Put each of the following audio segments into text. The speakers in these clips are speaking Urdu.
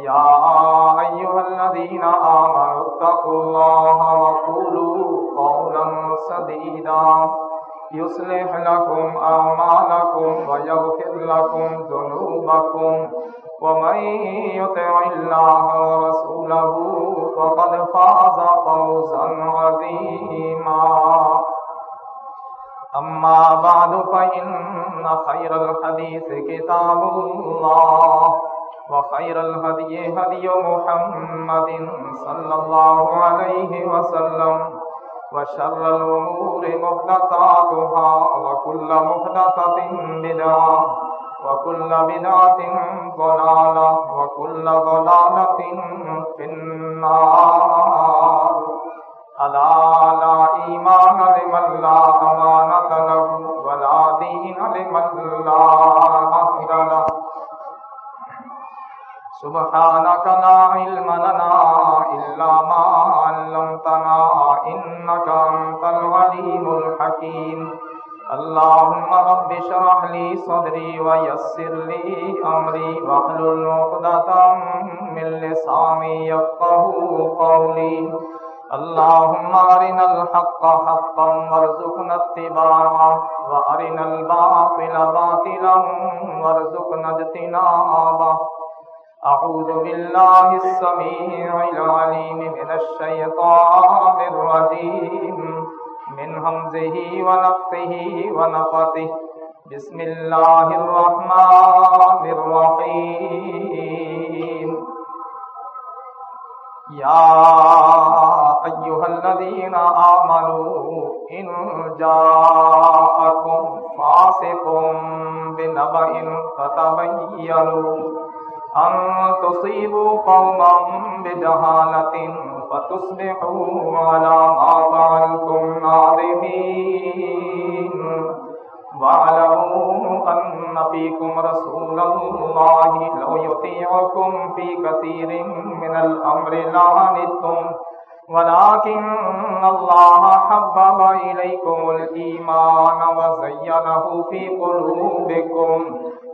يا أيها الذين آمنوا اتقوا الله وقولوا قولا سديدا يصلح لكم أعمالكم ويغفر لكم ذنوبكم ومن يطع الله ورسوله فقد فاز فوزا عظيما. أما بعد، فإن خير الحديث كتاب الله. وخير الهدي هدي محمد صلى الله عليه وسلم وشر الأمور محدثاتها وكل محدثة بدعة وكل بدعة ضلالة وكل ضلالة في النار. ألا لا إيمان لمن لا أمانة له ولا دين لمن لا سبحانك لا علم لنا إلا ما علمتنا إنك أنت العليم الحكيم. اللهم رب اشرح لي صدري ويسر لي أمري واحلل عقدة من لساني يفقهوا قولي. اللهم أرنا الحق حقا وارزقنا اتباعه وأرنا الباطل باطلا وارزقنا اجتنابه. أعوذ بالله السميع العليم من الشيطان الرجيم. من همزه ونفخه ونفثه بسم الله الرحمن الرحيم. يا أيها الذين آمنوا، إن جاءكم فاسق بنبأ فتبينوا. أن تصيبوا قوما بجهالة فتصبحوا على ما فعلتم نادمين واعلموا أن فيكم رسول الله لو يطيعكم في كثير من الأمر لعنتم ولكن الله حبب إليكم الإيمان وزينه في قلوبكم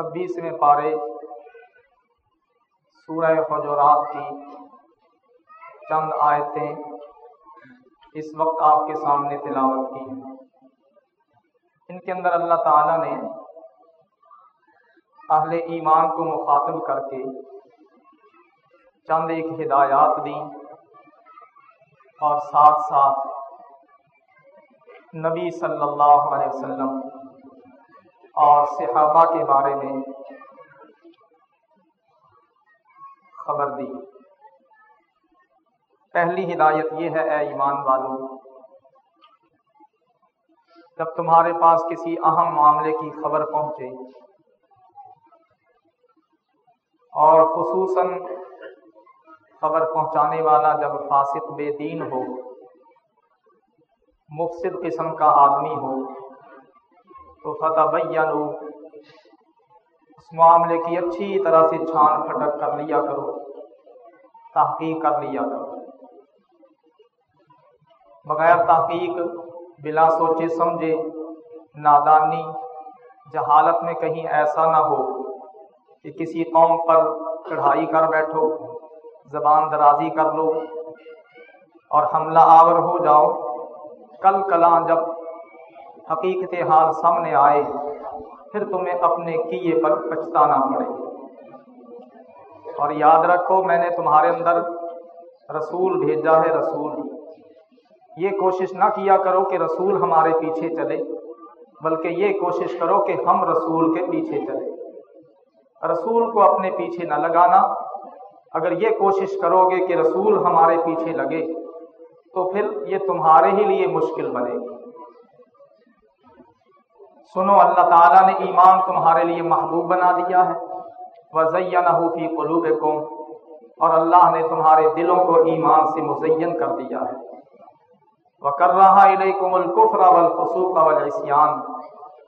چھبیسویں پارے سورہ حجرات کی چند آیتیں اس وقت آپ کے سامنے تلاوت کی ہیں۔ ان کے اندر اللہ تعالی نے اہل ایمان کو مخاطب کر کے چند ایک ہدایات دی اور ساتھ ساتھ نبی صلی اللہ علیہ وسلم اور صحابہ کے بارے میں خبر دی۔ پہلی ہدایت یہ ہے، اے ایمان والوں جب تمہارے پاس کسی اہم معاملے کی خبر پہنچے اور خصوصاً خبر پہنچانے والا جب فاسق بے دین ہو، مفسد قسم کا آدمی ہو تو فتح اس معاملے کی اچھی طرح سے چھان پھٹک کر لیا کرو، تحقیق کر لیا کرو۔ بغیر تحقیق، بلا سوچے سمجھے، نادانی، جہالت میں کہیں ایسا نہ ہو کہ کسی قوم پر چڑھائی کر بیٹھو، زبان درازی کر لو اور حملہ آور ہو جاؤ۔ کل کلاں جب حقیقت حال سامنے آئے، پھر تمہیں اپنے کیے پر پچھتانا پڑے۔ اور یاد رکھو، میں نے تمہارے اندر رسول بھیجا ہے، رسول۔ یہ کوشش نہ کیا کرو کہ رسول ہمارے پیچھے چلے، بلکہ یہ کوشش کرو کہ ہم رسول کے پیچھے چلے۔ رسول کو اپنے پیچھے نہ لگانا۔ اگر یہ کوشش کرو گے کہ رسول ہمارے پیچھے لگے، تو پھر یہ تمہارے ہی لیے مشکل بنے گی۔ سنو، اللہ تعالیٰ نے ایمان تمہارے لیے محبوب بنا دیا ہے۔ وزین فی قلوب اور اللہ نے تمہارے دلوں کو ایمان سے مزین کر دیا ہے۔ وہ کر رہا علیکم القفر والفسوق والعصیان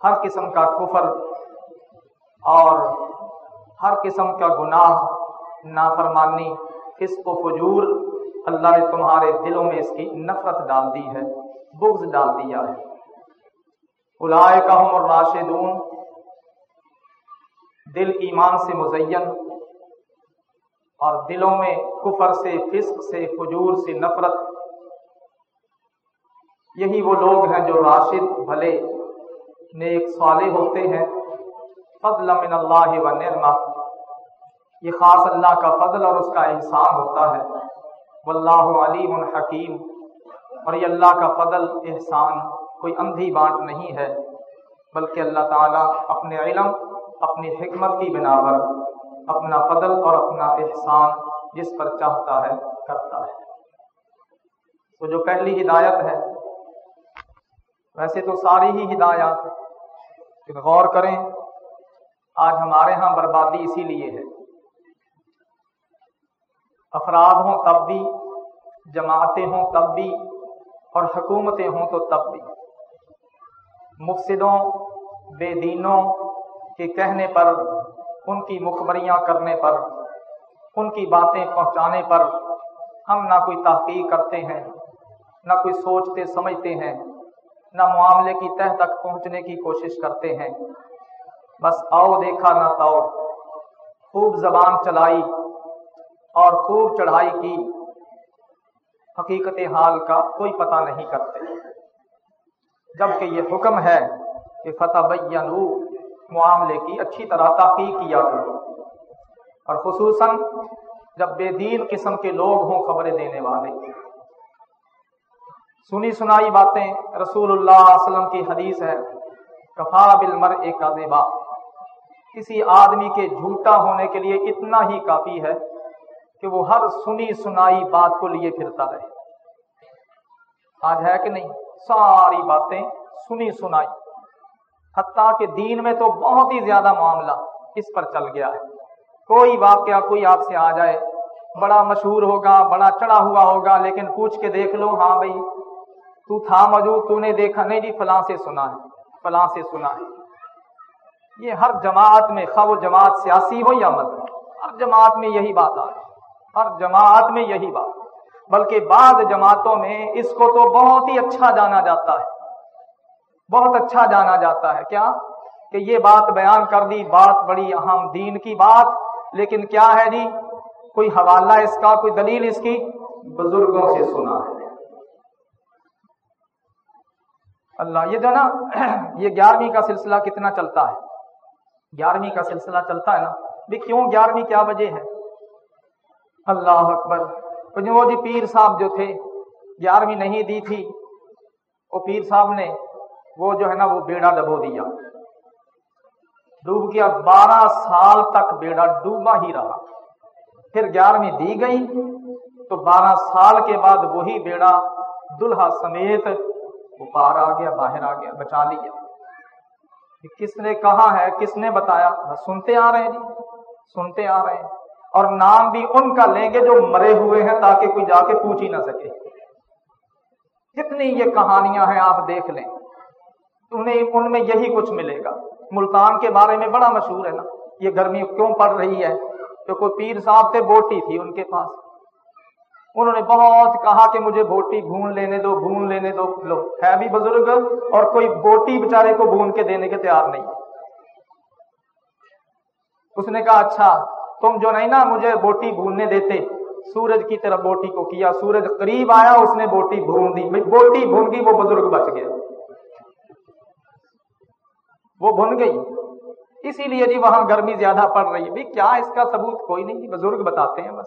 ہر قسم کا کفر اور ہر قسم کا گناہ، نافرمانی، فسق و فجور اللہ نے تمہارے دلوں میں اس کی نفرت ڈال دی ہے، بغض ڈال دیا ہے۔ الائے کا اور دل ایمان سے مزین اور دلوں میں کفر سے، فسق سے، فجور سے نفرت۔ یہی وہ لوگ ہیں جو راشد، بھلے، نیک، صالح ہوتے ہیں۔ فضل من اللہ و نرما یہ خاص اللہ کا فضل اور اس کا احسان ہوتا ہے۔ واللہ علیم الحکیم اور یہ اللہ کا فضل، احسان۔ کوئی اندھی بانٹ نہیں ہے، بلکہ اللہ تعالیٰ اپنے علم، اپنی حکمت کی بنا پر اپنا فضل اور اپنا احسان جس پر چاہتا ہے، کرتا ہے۔ تو جو پہلی ہدایت ہے، ویسے تو ساری ہی ہدایات لیکن غور کریں، آج ہمارے ہاں بربادی اسی لیے ہے۔ افراد ہوں تب بھی، جماعتیں ہوں تب بھی، اور حکومتیں ہوں تو تب بھی۔ مفسدوں، بے دینوں کے کہنے پر، ان کی مخبریاں کرنے پر، ان کی باتیں پہنچانے پر ہم نہ کوئی تحقیق کرتے ہیں، نہ کوئی سوچتے، سمجھتے ہیں، نہ معاملے کی تہ تک پہنچنے کی کوشش کرتے ہیں۔ بس آؤ دیکھا نہ تاؤ، خوب زبان چلائی اور خوب چڑھائی کی، حقیقت حال کا کوئی پتہ نہیں کرتے۔ جبکہ یہ حکم ہے کہ فتح بینو معاملے کی اچھی طرح تحقیق کیا کرو۔ اور خصوصاً جب بے دین قسم کے لوگ ہوں خبریں دینے والے۔ سنی سنائی باتیں رسول اللہ علیہ وسلم کی حدیث ہے، کفا بالمر ایک کسی آدمی کے جھوٹا ہونے کے لیے اتنا ہی کافی ہے کہ وہ ہر سنی سنائی بات کو لیے پھرتا رہے۔ آج ہے کہ نہیں؟ ساری باتیں سنی سنائی۔ حتیٰ کہ دین میں تو بہت ہی زیادہ معاملہ اس پر چل گیا ہے۔ کوئی واقعہ کوئی آپ سے آ جائے، بڑا مشہور ہوگا، بڑا چڑھا ہوا ہوگا، لیکن پوچھ کے دیکھ لو ہاں بھائی، تو تھا موجود، تو نے دیکھا، نہیں جی فلاں سے سنا ہے، فلاں سے سنا ہے۔ یہ ہر جماعت میں خواہ وہ جماعت سیاسی ہو یا مذہب، ہر جماعت میں یہی بات آ رہی ہر جماعت میں یہی بات۔ بلکہ بعض جماعتوں میں اس کو تو بہت ہی اچھا جانا جاتا ہے۔ بہت اچھا جانا جاتا ہے۔ کیا؟ کہ یہ بات بیان کر دی، بات بڑی اہم دین کی بات، لیکن کیا ہے جی؟ کوئی حوالہ اس کا، کوئی دلیل اس کی؟ بزرگوں سے سنا ہے۔ اللہ، یہ جو نا، یہ گیارہویں کا سلسلہ کتنا چلتا ہے؟ گیارہویں کا سلسلہ چلتا ہے نا۔ بھی کیوں گیارہویں کیا وجہ ہے؟ اللہ اکبر۔ وہ جی پیر صاحب جو تھے گیارہویں نہیں دی تھی، وہ پیر صاحب نے وہ جو ہے نا، وہ بیڑا ڈبو دیا۔ ڈوب گیا، بارہ سال تک بیڑا ڈوبا ہی رہا۔ پھر گیارہویں دی گئی، تو بارہ سال کے بعد وہی بیڑا دلہا سمیت وہ پار آ گیا، باہر آ گیا، بچا لیا۔ کس نے کہا ہے؟ کس نے بتایا؟ سنتے آ رہے ہیں جی۔ سنتے آ رہے ہیں۔ اور نام بھی ان کا لیں گے جو مرے ہوئے ہیں تاکہ کوئی جا کے پوچھ ہی نہ سکے۔ کتنی یہ کہانیاں ہیں آپ دیکھ لیں۔ انہیں ان میں یہی کچھ ملے گا۔ ملتان کے بارے میں بڑا مشہور ہے نا۔ یہ گرمی کیوں پڑ رہی ہے؟ تو کوئی پیر صاحب تھے، بوٹی تھی ان کے پاس۔ انہوں نے بہت کہا کہ مجھے بوٹی بھون لینے دو، بھون لینے دو۔ لو، ہے بھی بزرگ اور کوئی بوٹی بےچارے کو بھون کے دینے کے تیار نہیں۔ اس نے کہا اچھا تم جو نہیں نا مجھے بوٹی بھوننے دیتے۔ سورج کی طرف بوٹی کو کیا۔ سورج قریب آیا، اس نے بوٹی بھون دی۔ بوٹی بھون گئی، وہ بزرگ بچ گیا وہ بھن گئی۔ اسی لیے جی وہاں گرمی زیادہ پڑ رہی ہے۔ کیا اس کا ثبوت؟ کوئی نہیں، بزرگ بتاتے ہیں بس۔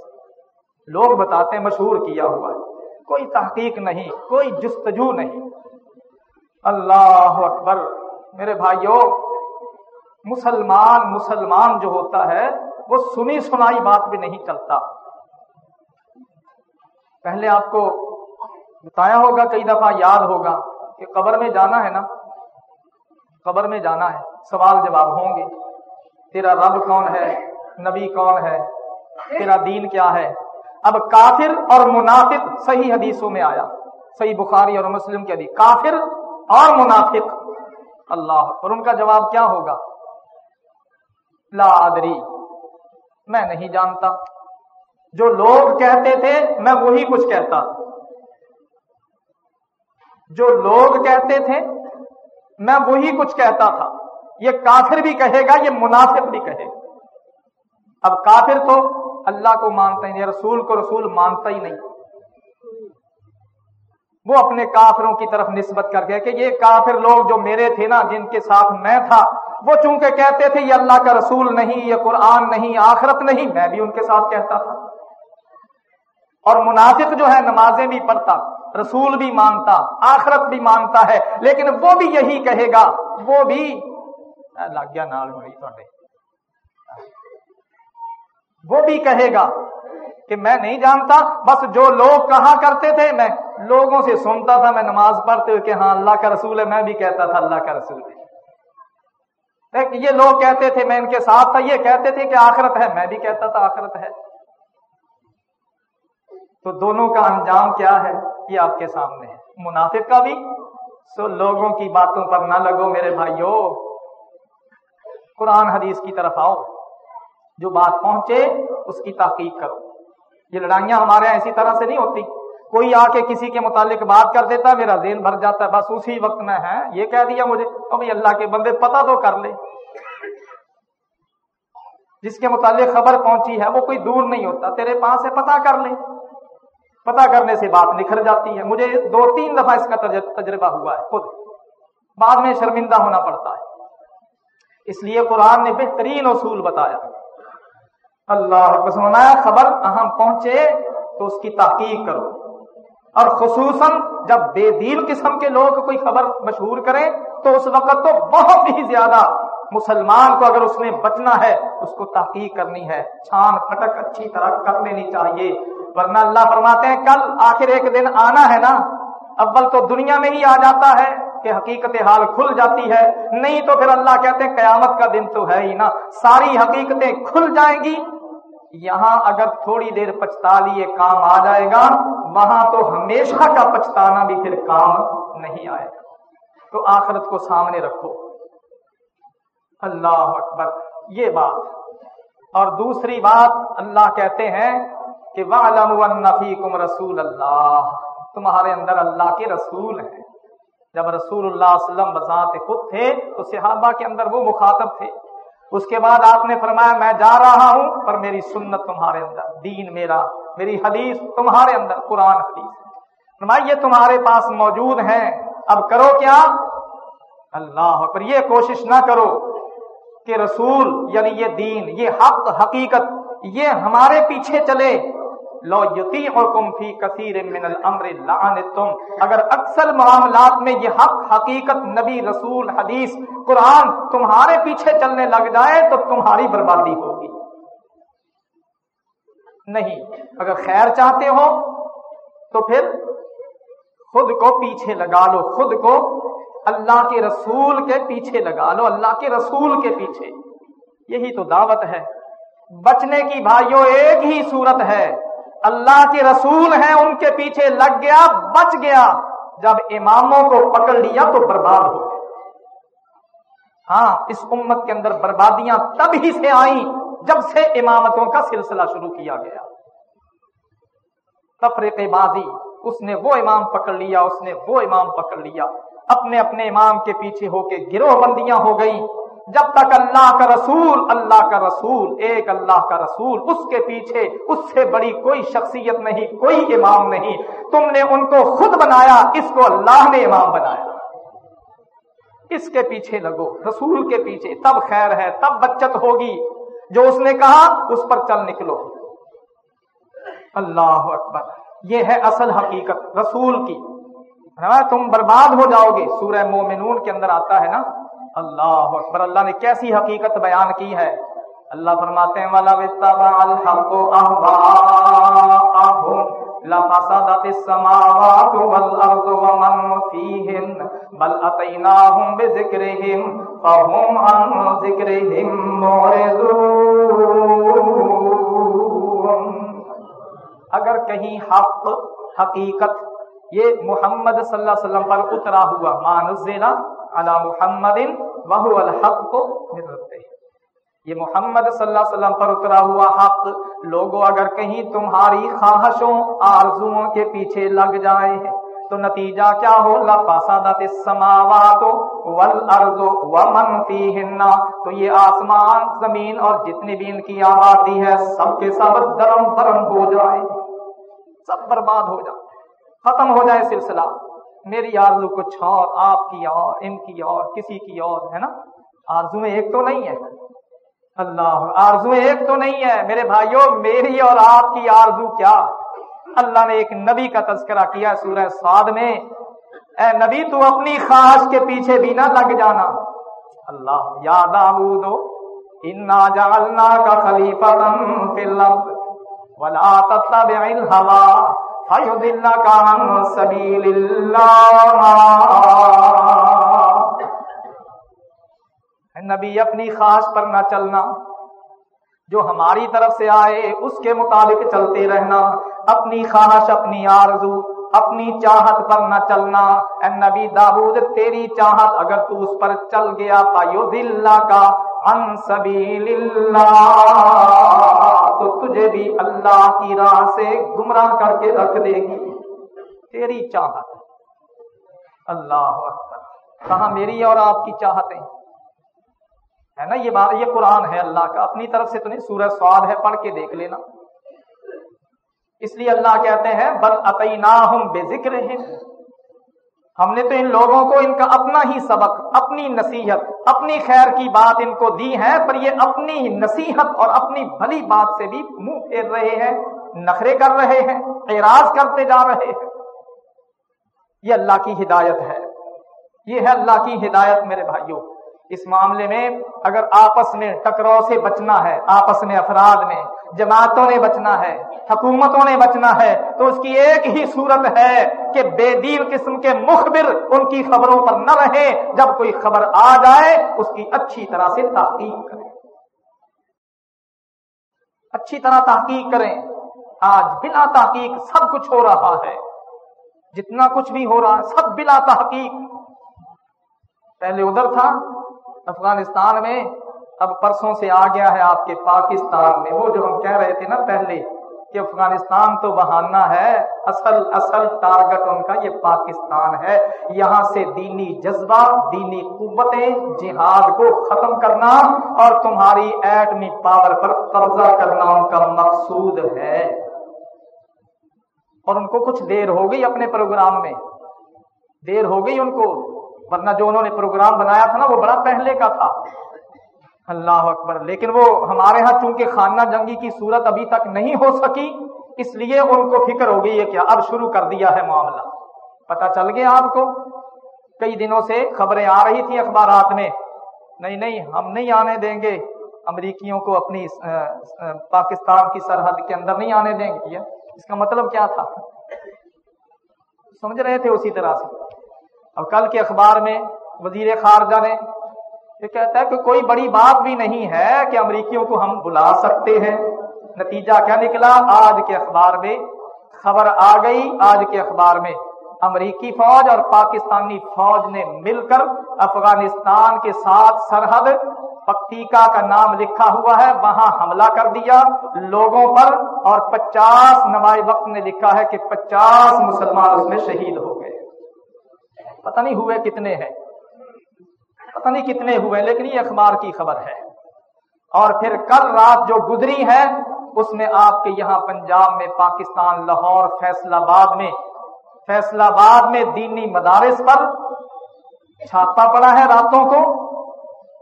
لوگ بتاتے ہیں مشہور کیا ہوا ہے۔ کوئی تحقیق نہیں، کوئی جستجو نہیں۔ اللہ اکبر۔ میرے بھائیوں مسلمان مسلمان جو ہوتا ہے وہ سنی سنائی بات بھی نہیں چلتا۔ پہلے آپ کو بتایا ہوگا، کئی دفعہ یاد ہوگا کہ قبر میں جانا ہے نا؟ قبر میں جانا ہے۔ سوال جواب ہوں گے۔ تیرا رب کون ہے؟ نبی کون ہے؟ تیرا دین کیا ہے؟ اب کافر اور منافق صحیح حدیثوں میں آیا۔ صحیح بخاری اور مسلم کے حدیث۔ کافر اور منافق۔ اللہ، اور ان کا جواب کیا ہوگا؟ لا ادری۔ میں نہیں جانتا۔ جو لوگ کہتے تھے، میں وہی کچھ کہتا۔ جو لوگ کہتے تھے، میں وہی کچھ کہتا تھا۔ یہ کافر بھی کہے گا، یہ منافق بھی کہے گا۔ اب کافر تو اللہ کو مانتا ہی نہیں رسول کو رسول مانتا ہی نہیں۔ وہ اپنے کافروں کی طرف نسبت کر کے کہ یہ کافر لوگ جو میرے تھے نا، جن کے ساتھ میں تھا، وہ چونکہ کہتے تھے یہ اللہ کا رسول نہیں، یہ قرآن نہیں، آخرت نہیں، میں بھی ان کے ساتھ کہتا تھا۔ اور منافق جو ہے، نمازیں بھی پڑھتا، رسول بھی مانتا، آخرت بھی مانتا ہے، لیکن وہ بھی یہی کہے گا، وہ بھی لگ گیا نال تھوڑے وہ بھی کہے گا کہ میں نہیں جانتا، بس جو لوگ کہا کرتے تھے، میں لوگوں سے سنتا تھا میں نماز پڑھتے ہوئے کہ ہاں اللہ کا رسول ہے، میں بھی کہتا تھا اللہ کا رسول ہے یہ لوگ کہتے تھے، میں ان کے ساتھ تھا، یہ کہتے تھے کہ آخرت ہے، میں بھی کہتا تھا آخرت ہے۔ تو دونوں کا انجام کیا ہے؟ یہ آپ کے سامنے ہے۔ منافق کا بھی۔ سو لوگوں کی باتوں پر نہ لگو میرے بھائیوں قرآن حدیث کی طرف آؤ۔ جو بات پہنچے، اس کی تحقیق کرو۔ یہ لڑائیاں ہمارے ایسی طرح سے نہیں ہوتی۔ کوئی آ کے کسی کے متعلق بات کر دیتا، میرا ذہن بھر جاتا ہے، بس اسی وقت میں ہے یہ کہہ دیا مجھے ابھی اللہ کے بندے، پتہ تو کر لے۔ جس کے متعلق خبر پہنچی ہے، وہ کوئی دور نہیں ہوتا۔ تیرے پاس ہے پتا کر لے۔ پتا کرنے سے بات نکھر جاتی ہے۔ مجھے دو تین دفعہ اس کا تجربہ ہوا ہے، خود۔ بعد میں شرمندہ ہونا پڑتا ہے۔ اس لیے قرآن نے بہترین اصول بتایا۔ اللہ خبر اہم پہنچے تو اس کی تحقیق کرو۔ اور خصوصاً جب بے دین قسم کے لوگ کوئی خبر مشہور کریں، تو اس وقت تو بہت ہی زیادہ مسلمان کو اگر اس نے بچنا ہے، اس کو تحقیق کرنی ہے، چھان پھٹک اچھی طرح کر لینی چاہیے۔ ورنہ اللہ فرماتے ہیں، کل آخر ایک دن آنا ہے نا، اول تو دنیا میں ہی آ جاتا ہے کہ حقیقت حال کھل جاتی ہے۔ نہیں تو پھر اللہ کہتے ہیں، قیامت کا دن تو ہے ہی نا۔ ساری حقیقتیں کھل جائیں گی۔ یہاں اگر تھوڑی دیر پچھتا لیے کام آ جائے گا، وہاں تو ہمیشہ کا پچھتانا بھی پھر کام نہیں آئے گا۔ تو آخرت کو سامنے رکھو۔ اللہ اکبر، یہ بات۔ اور دوسری بات، اللہ کہتے ہیں کہ وَعْلَمُ رسول اللہ تمہارے اندر اللہ کے رسول ہیں۔ جب رسول اللہ علیہ وسلم بذات خود تھے، تو صحابہ کے اندر وہ مخاطب تھے۔ اس کے بعد آپ نے فرمایا، میں جا رہا ہوں، پر میری سنت تمہارے اندر، دین میرا، میری حدیث تمہارے اندر، قرآن حدیث فرمایا، یہ تمہارے پاس موجود ہیں۔ اب کرو کیا؟ اللہ پر یہ کوشش نہ کرو کہ رسول یعنی یہ دین، یہ حق، حقیقت، یہ ہمارے پیچھے چلے۔ لو یتی حکم فی کثیر من الامر لعنتم۔ اگر اکثر معاملات میں یہ حق، حقیقت، نبی، رسول، حدیث، قرآن تمہارے پیچھے چلنے لگ جائے تو تمہاری بربادی ہوگی۔ نہیں، اگر خیر چاہتے ہو تو پھر خود کو پیچھے لگا لو، خود کو اللہ کے رسول کے پیچھے لگا لو، اللہ کے رسول کے پیچھے۔ یہی تو دعوت ہے۔ بچنے کی بھائیوں ایک ہی صورت ہے۔ اللہ کے رسول ہیں، ان کے پیچھے لگ گیا، بچ گیا۔ جب اماموں کو پکڑ لیا تو برباد ہو گیا۔ ہاں اس امت کے اندر بربادیاں تب ہی سے آئیں جب سے امامتوں کا سلسلہ شروع کیا گیا۔ تفریق بازی، اس نے وہ امام پکڑ لیا، اس نے وہ امام پکڑ لیا۔ اپنے اپنے امام کے پیچھے ہو کے گروہ بندیاں ہو گئی جب تک اللہ کا رسول، اللہ کا رسول، ایک اللہ کا رسول، اس کے پیچھے اس سے بڑی کوئی شخصیت نہیں، کوئی امام نہیں۔ تم نے ان کو خود بنایا، اس کو اللہ نے امام بنایا۔ اس کے پیچھے لگو، رسول کے پیچھے، تب خیر ہے، تب بچت ہوگی۔ جو اس نے کہا، اس پر چل نکلو۔ اللہ اکبر، یہ ہے اصل حقیقت، رسول کی۔ ہاں، تم برباد ہو جاؤ گے۔ سورہ مومنون کے اندر آتا ہے نا اللہ اکبر۔ اللہ نے کیسی حقیقت بیان کی ہے؟ اللہ فرماتے ہیں والا الحق لفسدت السماوات والارض ومن فيهن بل اتيناهم بذكرهم فهم عن ذكرهم معرضون۔ اگر کہیں حق، حقیقت، یہ محمد صلی اللہ علیہ وسلم پر اترا ہوا مانزلہ علی محمد وہو الحق من ربہ یہ محمد صلی اللہ علیہ وسلم پر اترا ہوا حق لوگوں اگر کہیں تمہاری خواہشوں، آرزوؤں کے پیچھے لگ جائے تو نتیجہ کیا ہو؟ لفسادت السماوات والارض ومن فیہن۔ تو یہ آسمان، زمین اور جتنی بھی ان کی آبادی ہے، سب کے سب درم برم ہو جائے۔ سب برباد ہو جائے۔ ختم ہو جائے سلسلہ۔ میری آرزو کچھ اور آپ کی اور، ان کی اور، کسی کی اور، ہے نا؟ آرزو میں ایک تو نہیں ہے۔ اللہ، آرزو ایک تو نہیں ہے۔ میرے بھائیوں میری اور آپ کی آرزو کیا؟ اللہ نے ایک نبی کا تذکرہ کیا سورہ سعد میں۔ اے نبی، تو اپنی خواہش کے پیچھے بھی نہ لگ جانا۔ اللہ یاد انا جعلنا کا خلیفہ فی الارض ولا تتبع الهوى۔ فيضلك عن سبيل الله نبی، اپنی خواہش پر نہ چلنا۔ جو ہماری طرف سے آئے، اس کے مطابق چلتے رہنا۔ اپنی خواہش، اپنی آرزو، اپنی چاہت پر نہ چلنا۔ اے نبی، داود، تیری چاہت اگر تو اس پر چل گیا پایو دل کا ان سبیل تو تجھے بھی اللہ کی راہ سے گمراہ کر کے رکھ دے گی۔ تیری چاہت اللہ اکبر۔ کہاں میری اور آپ کی چاہتیں؟ ہے نا یہ بات؟ یہ قرآن ہے اللہ کا۔ اپنی طرف سے تو نہیں سورج سواد ہے، پڑھ کے دیکھ لینا۔ اس لیے اللہ کہتے ہیں، بل عطینا ہم بے ذکر ہیں ہم نے تو ان لوگوں کو ان کا اپنا ہی سبق، اپنی نصیحت، اپنی خیر کی بات ان کو دی ہے، پر یہ اپنی نصیحت اور اپنی بھلی بات سے بھی منہ پھیر رہے ہیں، نخرے کر رہے ہیں، اعراض کرتے جا رہے ہیں۔ یہ اللہ کی ہدایت ہے۔ یہ ہے اللہ کی ہدایت میرے بھائیوں۔ اس معاملے میں اگر آپس میں ٹکراؤ سے بچنا ہے، آپس میں افراد میں، جماعتوں نے بچنا ہے، حکومتوں نے بچنا ہے، تو اس کی ایک ہی صورت ہے کہ بے دیر قسم کے مخبر ان کی خبروں پر نہ رہے۔ جب کوئی خبر آ جائے، اس کی اچھی طرح سے تحقیق کریں۔ اچھی طرح تحقیق کریں۔ آج بلا تحقیق سب کچھ ہو رہا ہے۔ جتنا کچھ بھی ہو رہا ہے سب بلا تحقیق۔ پہلے ادھر تھا افغانستان میں اب پرسوں سے آ گیا ہے آپ کے پاکستان میں۔ وہ جو ہم کہہ رہے تھے نا پہلے کہ افغانستان تو بہانا ہے، اصل اصل ٹارگٹ ان کا یہ پاکستان ہے۔ یہاں سے دینی جذبہ، دینی قوتیں، جہاد کو ختم کرنا اور تمہاری ایٹمی پاور پر قبضہ کرنا ان کا مقصود ہے۔ اور ان کو کچھ دیر ہو گئی اپنے پروگرام میں۔ دیر ہو گئی ان کو۔ ورنہ جو انہوں نے پروگرام بنایا تھا نا، وہ بڑا پہلے کا تھا۔ اللہ اکبر۔ لیکن وہ ہمارے ہاں چونکہ خانہ جنگی کی صورت ابھی تک نہیں ہو سکی، اس لیے ان کو فکر ہو گئی ہے کیا اب شروع کر دیا ہے معاملہ۔ پتا چل گیا آپ کو؟ کئی دنوں سے خبریں آ رہی تھیں اخبارات میں۔ نہیں نہیں، ہم نہیں آنے دیں گے۔ امریکیوں کو اپنی پاکستان کی سرحد کے اندر نہیں آنے دیں گے۔ اس کا مطلب کیا تھا؟ سمجھ رہے تھے اسی طرح سے۔ اور کل کے اخبار میں وزیر خارجہ نے یہ کہتا ہے کہ کوئی بڑی بات بھی نہیں ہے کہ امریکیوں کو ہم بلا سکتے ہیں۔ نتیجہ کیا نکلا؟ آج کے اخبار میں خبر آ گئی۔ آج کے اخبار میں امریکی فوج اور پاکستانی فوج نے مل کر افغانستان کے ساتھ سرحد پکتیکا کا نام لکھا ہوا ہے۔ وہاں حملہ کر دیا لوگوں پر اور پچاس نمائے وقت نے لکھا ہے کہ پچاس مسلمان اس میں شہید ہو گئے۔ پتہ نہیں ہوئے کتنے ہیں۔ پتہ نہیں کتنے ہوئے، لیکن یہ اخبار کی خبر ہے۔ اور پھر کل رات جو گزری ہے، اس میں آپ کے یہاں پنجاب میں، پاکستان، لاہور فیصلہ آباد میں۔ فیصلہ آباد میں دینی مدارس پر چھاپا پڑا ہے راتوں کو۔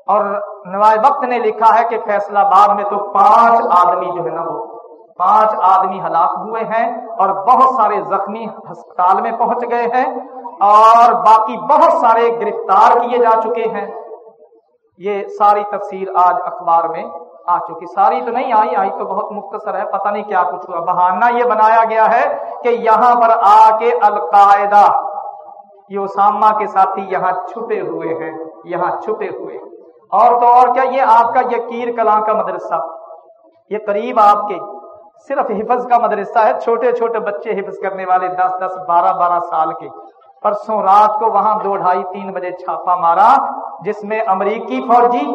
اور نوائے وقت نے لکھا ہے کہ فیصلہ آباد میں تو پانچ آدمی جو ہے نا وہ پانچ آدمی ہلاک ہوئے ہیں اور بہت سارے زخمی ہسپتال میں پہنچ گئے ہیں اور باقی بہت سارے گرفتار کیے جا چکے ہیں۔ یہ ساری تفصیل آج اخبار میں آ چکی۔ ساری تو نہیں آئی آئی تو بہت مختصر ہے، پتہ نہیں کیا کچھ ہوا بہانہ یہ بنایا گیا ہے کہ یہاں پر آ کے القاعدہ، یہ اسامہ کے ساتھی یہاں چھپے ہوئے ہیں، یہاں چھپے ہوئے۔ اور تو اور کیا، یہ آپ کا یہ کیر کلاں کا مدرسہ، یہ قریب آپ کے صرف حفظ کا مدرسہ ہے، چھوٹے چھوٹے بچے حفظ کرنے والے دس دس بارہ بارہ سال کے۔ پرسوں رات کو وہاں دو ڈھائی تین بجے چھاپا مارا، جس میں امریکی فوجی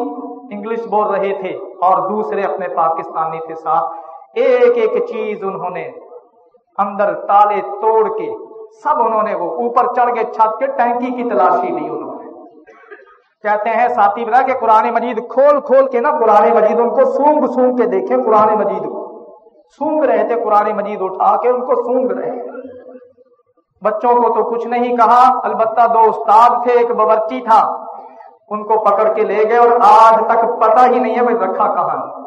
انگلش بول رہے تھے اور دوسرے اپنے پاکستانی تھے ساتھ۔ ایک ایک چیز انہوں نے اندر تالے توڑ کے سب انہوں نے وہ اوپر چڑھ کے چھت کے ٹینکی کی تلاشی لی انہوں نے۔ کہتے ہیں ساتھی بلا کہ قرآن مجید کھول کھول کے نا، قرآن مجید ان کو سونگ سونگ کے دیکھیں، قرآن مجید کو۔ سونگ رہے تھے قرآن مجید اٹھا کے، ان کو سونگ رہے۔ تھے بچوں کو تو کچھ نہیں کہا، البتہ دو استاد تھے، ایک بورچی تھا۔ ان کو پکڑ کے لے گئے اور آج تک پتہ ہی نہیں ہے بھائی رکھا کہاں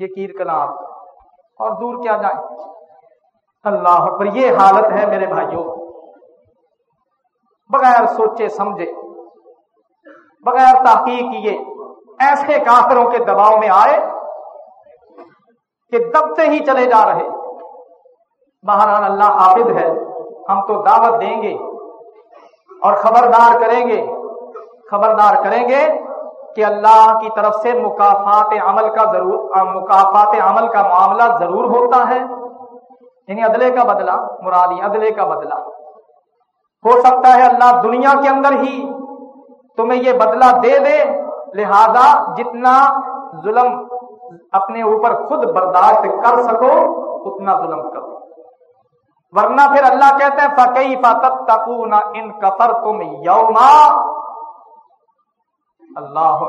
یہ کیر کلا اور دور کیا جائے۔ اللہ پر یہ حالت ہے میرے بھائیوں۔ بغیر سوچے سمجھے، بغیر تحقیق کیے، ایسے کافروں کے دباؤ میں آئے کہ دبتے ہی چلے جا رہے۔ بہرحال اللہ عابد ہے، ہم تو دعوت دیں گے اور خبردار کریں گے۔ خبردار کریں گے کہ اللہ کی طرف سے مقافات عمل کا ضرور مقافات عمل کا معاملہ ضرور ہوتا ہے۔ یعنی ادلے کا بدلہ مرادی ادلے کا بدلہ۔ ہو سکتا ہے اللہ دنیا کے اندر ہی تمہیں یہ بدلہ دے دے، لہذا جتنا ظلم اپنے اوپر خود برداشت کر سکو، اتنا ظلم کرو۔ ورنہ پھر اللہ کہتے ہیں فقی فتب تکو ان کفر تم یوما اللہ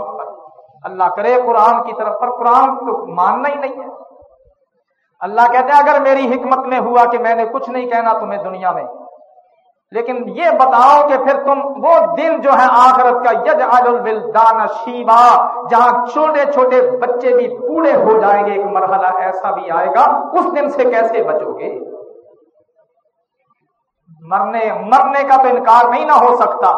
اللہ کرے قرآن کی طرف، پر قرآن تو ماننا ہی نہیں ہے۔ اللہ کہتے ہیں، اگر میری حکمت میں ہوا کہ میں نے کچھ نہیں کہنا تمہیں دنیا میں لیکن یہ بتاؤ کہ پھر تم وہ دن جو ہے آخرت کا یج الولدان شیبا، جہاں چھوٹے چھوٹے بچے بھی بوڑھے ہو جائیں گے، ایک مرحلہ ایسا بھی آئے گا، اس دن سے کیسے بچو گے؟ مرنے مرنے کا تو انکار نہیں نہ ہو سکتا۔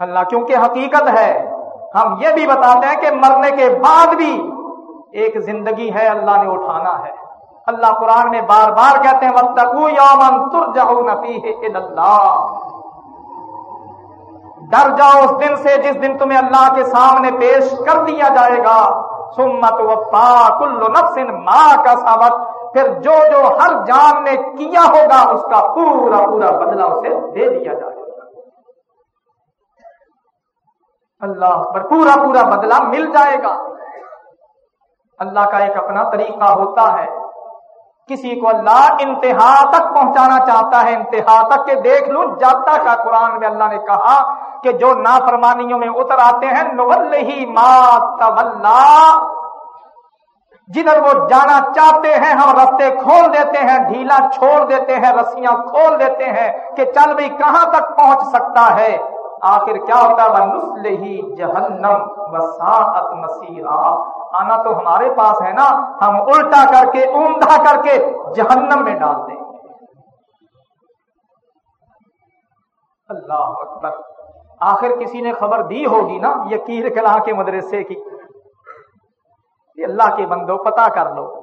اللہ کیونکہ حقیقت ہے، ہم یہ بھی بتاتے ہیں کہ مرنے کے بعد بھی ایک زندگی ہے، اللہ نے اٹھانا ہے۔ اللہ قرآن میں بار بار کہتے ہیں وَتَّقُوا يَوْمًا تُرْجَعُونَ فِيهِ إِلَى اللَّهِ۔ ڈر جاؤ اس دن سے جس دن تمہیں اللہ کے سامنے پیش کر دیا جائے گا۔ سمت وفا کل نفس ما کا سابت پھر جو جو ہر جان نے کیا ہوگا، اس کا پورا پورا بدلہ اسے دے دیا جائے گا۔ اللہ پر پورا پورا بدلہ مل جائے گا۔ اللہ کا ایک اپنا طریقہ ہوتا ہے۔ کسی کو اللہ انتہا تک پہنچانا چاہتا ہے، انتہا تک کہ دیکھ لوں جاتا کا قرآن میں اللہ نے کہا کہ جو نافرمانیوں میں اتر آتے ہیں نول ہی جدھر وہ جانا چاہتے ہیں، ہم رستے کھول دیتے ہیں، ڈھیلا چھوڑ دیتے ہیں، رسیاں کھول دیتے ہیں کہ چل بھی کہاں تک پہنچ سکتا ہے؟ آخر کیا ہوتا ہے؟ نسل جہنم وساعت مسیحا آنا تو ہمارے پاس ہے نا، ہم الٹا کر کے، عمدہ کر کے جہنم میں ڈال دیں۔ اللہ اکبر۔ آخر کسی نے خبر دی ہوگی نا یہ کیر کلا کے مدرسے کی۔ اللہ کے بندو پتا کر لو،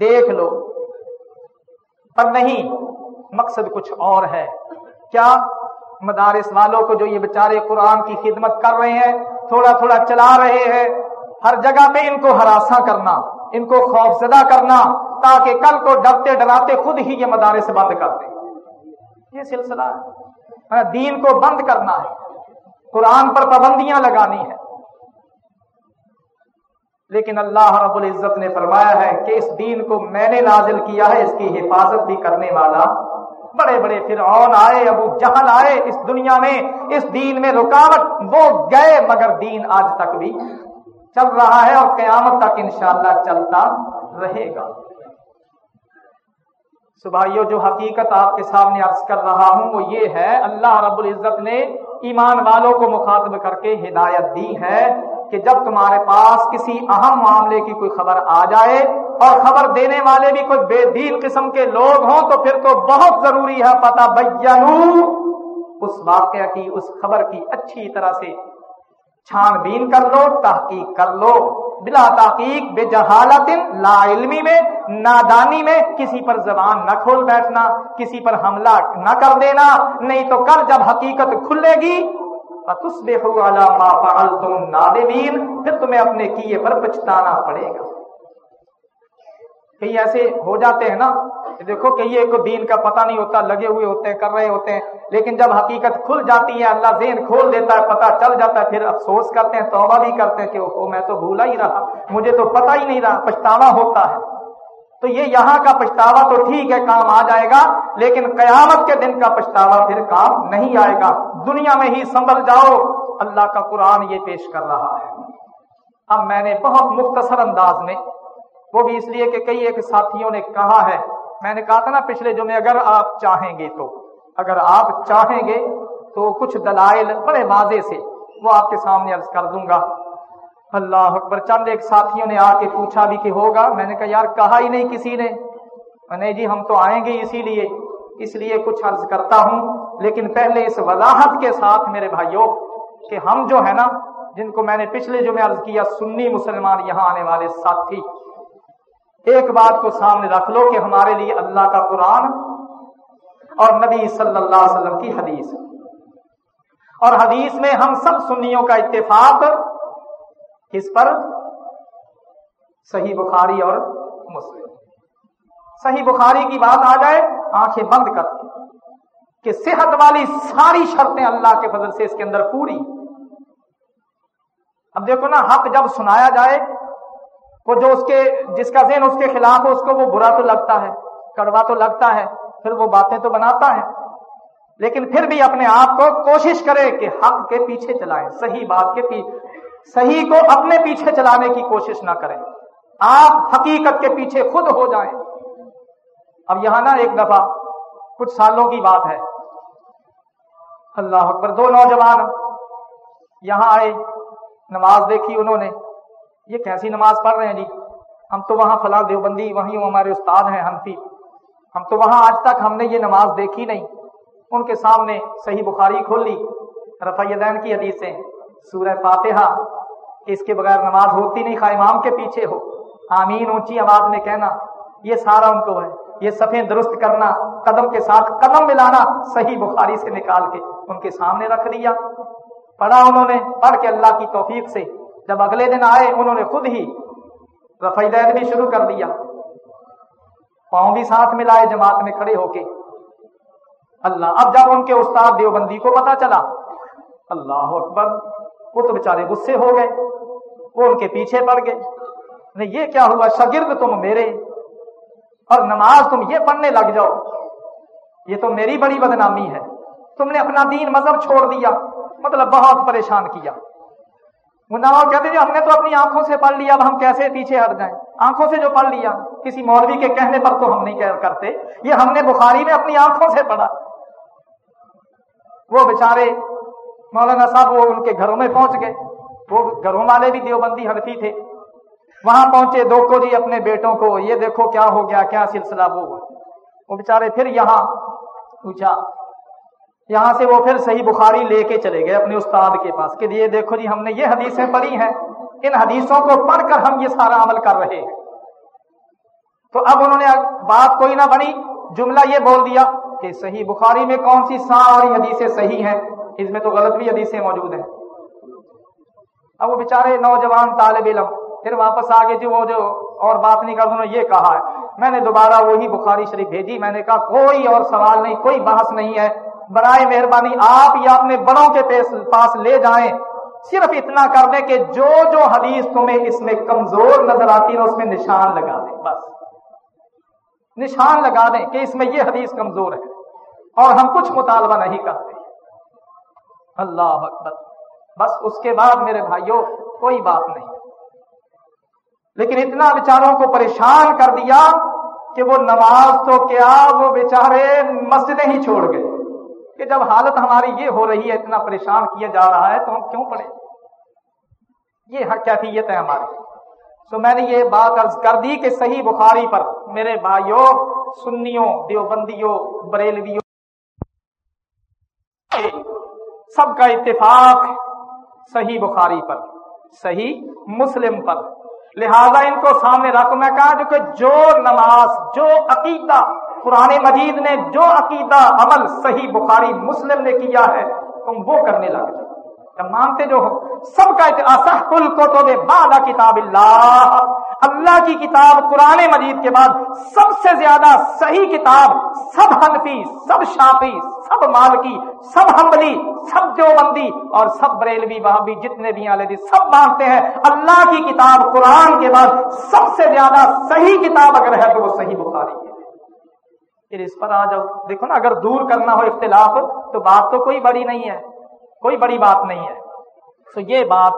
دیکھ لو۔ پر نہیں، مقصد کچھ اور ہے۔ کیا مدارس والوں کو جو یہ بیچارے قرآن کی خدمت کر رہے ہیں، تھوڑا تھوڑا چلا رہے ہیں۔ ہر جگہ پہ ان کو ہراساں کرنا، ان کو خوف زدہ کرنا، تاکہ کل کو ڈرتے ڈراتے خود ہی یہ مدارس بند کر دیں۔ یہ سلسلہ ہے۔ دین کو بند کرنا ہے۔ قرآن پر پابندیاں لگانی ہے لیکن اللہ رب العزت نے فرمایا ہے کہ اس دین کو میں نے نازل کیا ہے، اس کی حفاظت بھی کرنے والا بڑے بڑے فرعون آئے، ابو جہل آئے اس دنیا میں، اس دین میں رکاوٹ، وہ گئے مگر دین آج تک بھی چل رہا ہے اور قیامت تک انشاءاللہ چلتا رہے گا۔ سبھائیو، جو حقیقت آپ کے سامنے عرض کر رہا ہوں، وہ یہ ہے، اللہ رب العزت نے ایمان والوں کو مخاطب کر کے ہدایت دی ہے کہ جب تمہارے پاس کسی اہم معاملے کی کوئی خبر آ جائے اور خبر دینے والے بھی کوئی بے دین قسم کے لوگ ہوں تو پھر تو بہت ضروری ہے پتا بینو اس واقعہ کی، اس خبر کی اچھی طرح سے چھان بین کر لو، تحقیق کر لو۔ بلا تحقیق، بے جہالت، لا علمی میں، نادانی میں کسی پر زبان نہ کھول بیٹھنا، کسی پر حملہ نہ کر دینا۔ نہیں تو کل جب حقیقت کھلے گی۔ نادمین پھر تمہیں اپنے کیے پر پچھتانا پڑے گا۔ کئی ایسے ہو جاتے ہیں نا دیکھو کئی ایک دین کا پتہ نہیں ہوتا، لگے ہوئے ہوتے ہیں، کر رہے ہوتے ہیں، لیکن جب حقیقت کھل جاتی ہے، اللہ ذہن کھول دیتا ہے، پتہ چل جاتا ہے، پھر افسوس کرتے ہیں، توبہ بھی کرتے ہیں کہ او میں تو بھولا ہی رہا، مجھے تو پتہ ہی نہیں رہا، پچھتاوا ہوتا ہے۔ تو یہ یہاں کا پچھتاوا تو ٹھیک ہے، کام آ جائے گا، لیکن قیامت کے دن کا پچھتاوا پھر کام نہیں آئے گا۔ دنیا میں ہی سنبھل جاؤ، اللہ کا قرآن یہ پیش کر رہا ہے۔ اب میں نے بہت مختصر انداز میں وہ بھی اس لیے کہ کئی ایک ساتھیوں نے کہا ہے، میں نے کہا تھا نا پچھلے جو میں اگر آپ چاہیں گے تو۔ اگر آپ چاہیں گے تو کچھ دلائل بڑے واضح سے وہ آپ کے سامنے عرض کر دوں گا۔ اللہ اکبر، چند ایک ساتھیوں نے آ کے پوچھا بھی کہ ہوگا؟ میں نے کہا، یار، کہا ہی نہیں کسی نے۔ نہیں جی ہم تو آئیں گے اسی لیے۔ اس لیے کچھ عرض کرتا ہوں۔ لیکن پہلے اس وضاحت کے ساتھ میرے بھائیوں کہ ہم جو ہے نا، جن کو میں نے پچھلے جو میں عرض کیا، سنی مسلمان یہاں آنے والے ساتھی ایک بات کو سامنے رکھ لو کہ ہمارے لیے اللہ کا قرآن اور نبی صلی اللہ علیہ وسلم کی حدیث. اور حدیث میں ہم سب سنیوں کا اتفاق کس پر؟ صحیح بخاری اور مسلم. صحیح بخاری کی بات آ جائے، آنکھیں بند کر کہ صحت والی ساری شرطیں اللہ کے فضل سے اس کے اندر پوری. اب دیکھو نا، حق جب سنایا جائے وہ جو اس کے جس کا ذہن اس کے خلاف ہو، اس کو وہ برا تو لگتا ہے، کڑوا تو لگتا ہے، پھر وہ باتیں تو بناتا ہے۔ لیکن پھر بھی اپنے آپ کو کوشش کرے کہ حق کے پیچھے چلائے، صحیح بات کے پیچھے صحیح کو اپنے پیچھے چلانے کی کوشش نہ کریں آپ حقیقت کے پیچھے خود ہو جائیں۔ اب یہاں نا ایک دفعہ کچھ سالوں کی بات ہے۔ اللہ اکبر، دو نوجوان یہاں آئے، نماز دیکھی انہوں نے۔ یہ کیسی نماز پڑھ رہے ہیں جی؟ ہم تو وہاں فلاں دیوبندی، وہیں ہمارے استاد ہیں حنفی۔ ہم تو وہاں آج تک ہم نے یہ نماز دیکھی نہیں۔ ان کے سامنے صحیح بخاری کھول لی رفیع دین کی حدیثیں، سورہ فاتحہ۔ اس کے بغیر نماز ہوتی نہیں، خواہ امام کے پیچھے ہو۔ آمین، اونچی آواز میں کہنا، یہ سارا ان کو ہے۔ یہ سفید درست کرنا، قدم کے ساتھ قدم ملانا، صحیح بخاری سے نکال کے ان کے سامنے رکھ دیا۔ پڑھا انہوں نے، پڑھ کے اللہ کی توفیق سے۔ جب اگلے دن آئے، انہوں نے خود ہی رفع دین بھی شروع کر دیا۔ پاؤں بھی ساتھ ملائے جماعت میں کھڑے ہو کے۔ اللہ، اب جب ان کے استاد دیوبندی کو پتا چلا، اللہ اکبر، وہ تو بےچارے غصے ہو گئے، وہ ان کے پیچھے پڑ گئے۔ نہیں، یہ کیا ہوا؟ شگرد تم میرے، اور نماز تم یہ پڑھنے لگ جاؤ۔ یہ تو میری بڑی بدنامی ہے۔ تم نے اپنا دین مذہب چھوڑ دیا مطلب بہت پریشان کیا۔ نواز کہتے ہیں جی ہم نے تو اپنی آنکھوں سے پڑھ لیا، اب ہم کیسے پیچھے ہٹ جائیں؟ آنکھوں سے جو پڑھ لیا، کسی مولوی کے کہنے پر تو ہم نہیں کرتے۔ یہ ہم نے بخاری میں اپنی آنکھوں سے پڑھا۔ وہ بیچارے مولانا صاحب وہ ان کے گھروں میں پہنچ گئے۔ وہ گھروں والے بھی دیوبندی حنفی تھے۔ وہاں پہنچے دو کو جی اپنے بیٹوں کو، یہ دیکھو کیا ہو گیا، کیا سلسلہ وہ وہ بیچارے پھر یہاں پوچھا یہاں سے وہ پھر صحیح بخاری لے کے چلے گئے اپنے استاد کے پاس کہ یہ دیکھو جی ہم نے یہ حدیثیں پڑھی ہیں، ان حدیثوں کو پڑھ کر ہم یہ سارا عمل کر رہے ہیں۔ تو اب انہوں نے بات کوئی نہ بنی، جملہ یہ بول دیا کہ صحیح بخاری میں کون سی ساری حدیثیں صحیح ہیں؟ اس میں تو غلط بھی حدیثیں موجود ہیں۔ اب وہ بےچارے نوجوان طالب علم، پھر واپس آگے جو وہ جو اور بات نہیں کر، انہوں نے یہ کہا ہے، میں نے دوبارہ وہی بخاری شریف بھیجی، میں نے کہا کوئی اور سوال نہیں، کوئی بحث نہیں ہے۔ برائے مہربانی آپ یا اپنے بڑوں کے پاس لے جائیں۔ صرف اتنا کر دیں کہ جو جو حدیث تمہیں اس میں کمزور نظر آتی ہے، اس میں نشان لگا دیں، بس۔ نشان لگا دیں کہ اس میں یہ حدیث کمزور ہے۔ اور ہم کچھ مطالبہ نہیں کرتے۔ اللہ اکبر۔ بس اس کے بعد میرے بھائیوں، کوئی بات نہیں۔ لیکن اتنا بیچاروں کو پریشان کر دیا کہ وہ نماز تو کیا وہ بیچارے مسجدیں ہی چھوڑ گئے۔ کہ جب حالت ہماری یہ ہو رہی ہے، اتنا پریشان کیا جا رہا ہے، تو ہم کیوں پڑھیں یہ کیفیت ہے ہماری۔ تو میں نے یہ بات عرض کر دی کہ صحیح بخاری پر میرے بھائیوں، سنیوں، دیوبندیوں، بریلویوں، سب کا اتفاق صحیح بخاری پر، صحیح مسلم پر۔ لہذا ان کو سامنے رکھ میں کہا جو کہ جو نماز، جو عقیدہ قرآن مجید نے جو عقیدہ عمل صحیح بخاری مسلم نے کیا ہے، تم وہ کرنے لگ جاؤ مانتے جو ہو۔ سب کا اصح کل کو تو بادہ کتاب اللہ۔ اللہ کی کتاب قرآن مجید کے بعد سب سے زیادہ صحیح کتاب، سب حنفی، سب شافی، سب مالکی، سب حملی سب دیوبندی اور سب بریلوی بہبی جتنے بھی آلے سب مانتے ہیں۔ اللہ کی کتاب قرآن کے بعد سب سے زیادہ صحیح کتاب اگر ہے تو وہ صحیح بخاری۔ ہے پھر اس پر آ جاؤ۔ دیکھو نا، اگر دور کرنا ہو اختلاف، تو بات تو کوئی بڑی نہیں ہے۔ کوئی بڑی بات نہیں ہے۔ تو یہ بات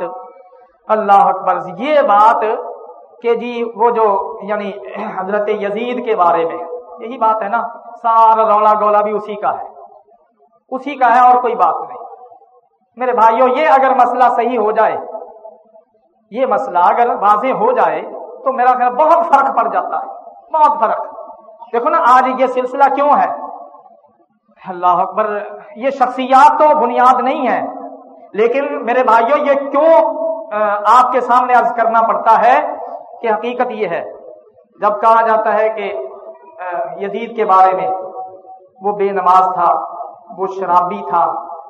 اللہ اکبر، یہ بات کہ جی وہ جو یعنی حضرت یزید کے بارے میں، یہی بات ہے نا۔ سارا رولا گولا بھی اسی کا ہے۔ اسی کا ہے اور کوئی بات نہیں۔ میرے بھائیوں یہ اگر مسئلہ صحیح ہو جائے، یہ مسئلہ اگر واضح ہو جائے، تو میرا خیال بہت فرق پڑ جاتا ہے۔ بہت فرق۔ دیکھو نا، آج یہ سلسلہ کیوں ہے؟ اللہ اکبر، یہ شخصیات تو بنیاد نہیں ہے لیکن میرے بھائیوں یہ کیوں آپ کے سامنے عرض کرنا پڑتا ہے کہ حقیقت یہ ہے، جب کہا جاتا ہے کہ یزید کے بارے میں وہ بے نماز تھا، وہ شرابی تھا،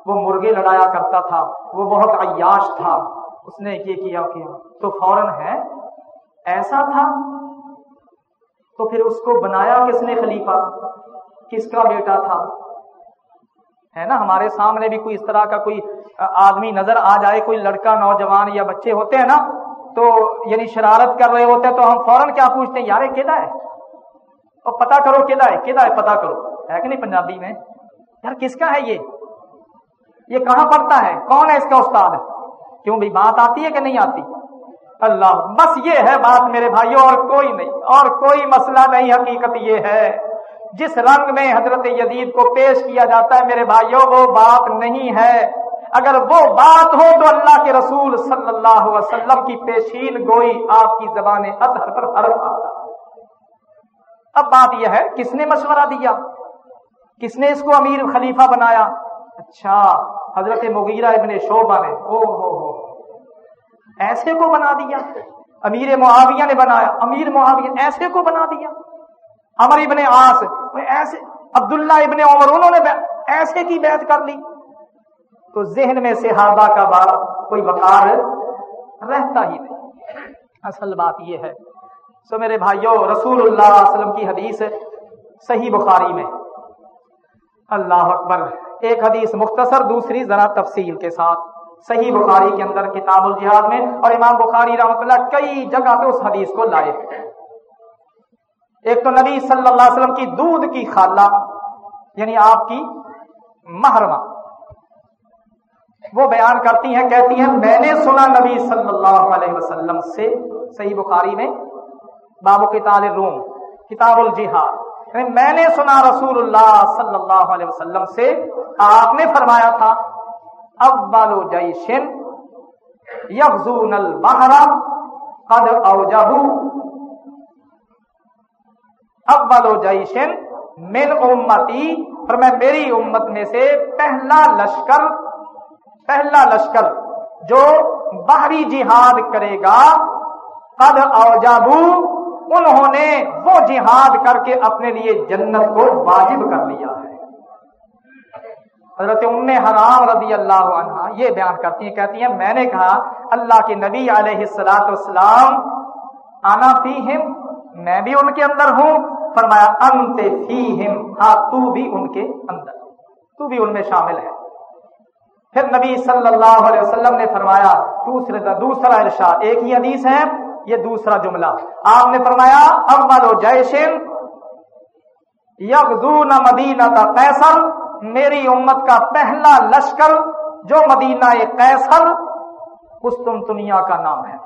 وہ مرغے لڑایا کرتا تھا، وہ بہت عیاش تھا، اس نے یہ کیا کیا تو فوراً ہے، ایسا تھا؟ تو پھر اس کو بنایا کس نے خلیفہ؟ کس کا بیٹا تھا؟ ہے نا؟ ہمارے سامنے بھی کوئی اس طرح کا کوئی آدمی نظر آ جائے، کوئی لڑکا، نوجوان یا بچے ہوتے ہیں نا، تو یعنی شرارت کر رہے ہوتے ہیں، تو ہم فوراً کیا پوچھتے ہیں یار کدا ہے؟ اور پتا کرو کدا ہے کدا ہے؟ پتا کرو۔ ہے کہ نہیں پنجابی میں؟ یار، کس کا ہے یہ؟ یہ کہاں پڑتا ہے؟ کون ہے اس کا استاد؟ کیوں بھائی بات آتی ہے کہ نہیں آتی؟ اللہ، بس یہ ہے بات میرے بھائیوں اور کوئی نہیں، اور کوئی مسئلہ نہیں، حقیقت یہ ہے۔ جس رنگ میں حضرت یزید کو پیش کیا جاتا ہے میرے بھائیوں وہ بات نہیں ہے۔ اگر وہ بات ہو تو اللہ کے رسول صلی اللہ علیہ وسلم کی پیشین گوئی آپ کی زبان اظہر پر حرف آتا اب بات یہ ہے، کس نے مشورہ دیا؟ کس نے اس کو امیر خلیفہ بنایا؟ اچھا حضرت مغیرہ ابن شعبہ نے۔ او ہو ہو۔ ایسے کو بنا دیا۔ امیر معاویہ نے بنایا۔ امیر معاویہ ایسے کو بنا دیا۔ امر ابن آس ایسے، عبداللہ ابن عمر، انہوں نے ایسے کی بیعت کر لی۔ تو ذہن میں صحابہ کا بات کوئی وقار رہتا ہی نہیں۔ اصل بات یہ ہے۔ سو میرے بھائیوں رسول اللہ علیہ وسلم کی حدیث صحیح بخاری میں۔ اللہ اکبر۔ ایک حدیث مختصر، دوسری ذرا تفصیل کے ساتھ۔ صحیح بخاری کے اندر کتاب الجہاد میں اور امام بخاری رحمۃ اللہ کئی جگہ پہ اس حدیث کو لائے ایک تو نبی صلی اللہ علیہ وسلم کی دودھ کی خالہ یعنی آپ کی محرمہ۔ وہ بیان کرتی ہیں، کہتی ہیں، میں نے سنا نبی صلی اللہ علیہ وسلم سے صحیح بخاری میں بابو کتاب روم، کتاب الجہاد۔ یعنی میں نے سنا رسول اللہ صلی اللہ علیہ وسلم سے، آپ نے فرمایا تھا اول جیشن یفزون البحر قد اوجبو اول جیشن من امتی اور میں میری امت میں سے پہلا لشکر پہلا لشکر جو باہری جہاد کرے گا، قد اوجابو انہوں نے وہ جہاد کر کے اپنے لیے جنت کو واجب کر لیا ہے۔ حضرت ام حرام رضی اللہ عنہ یہ بیان کرتی ہیں، کہتی ہیں، میں نے کہا، اللہ کے نبی علیہ السلاط والسلام آنا فیہم، میں بھی ان کے اندر ہوں۔ فرمایا، انت فیہم ہاں تو بھی ان کے اندر تو بھی ان میں شامل ہے۔ پھر نبی صلی اللہ علیہ وسلم نے فرمایا، دوسرے دوسرا ارشاد ایک ہی حدیث ہے، یہ دوسرا جملہ۔ آپ نے فرمایا، اول جیشن یغزون مدینہ کا قیصر میری امت کا پہلا لشکر جو مدینہ قیصر، اس دنیا کا نام ہے۔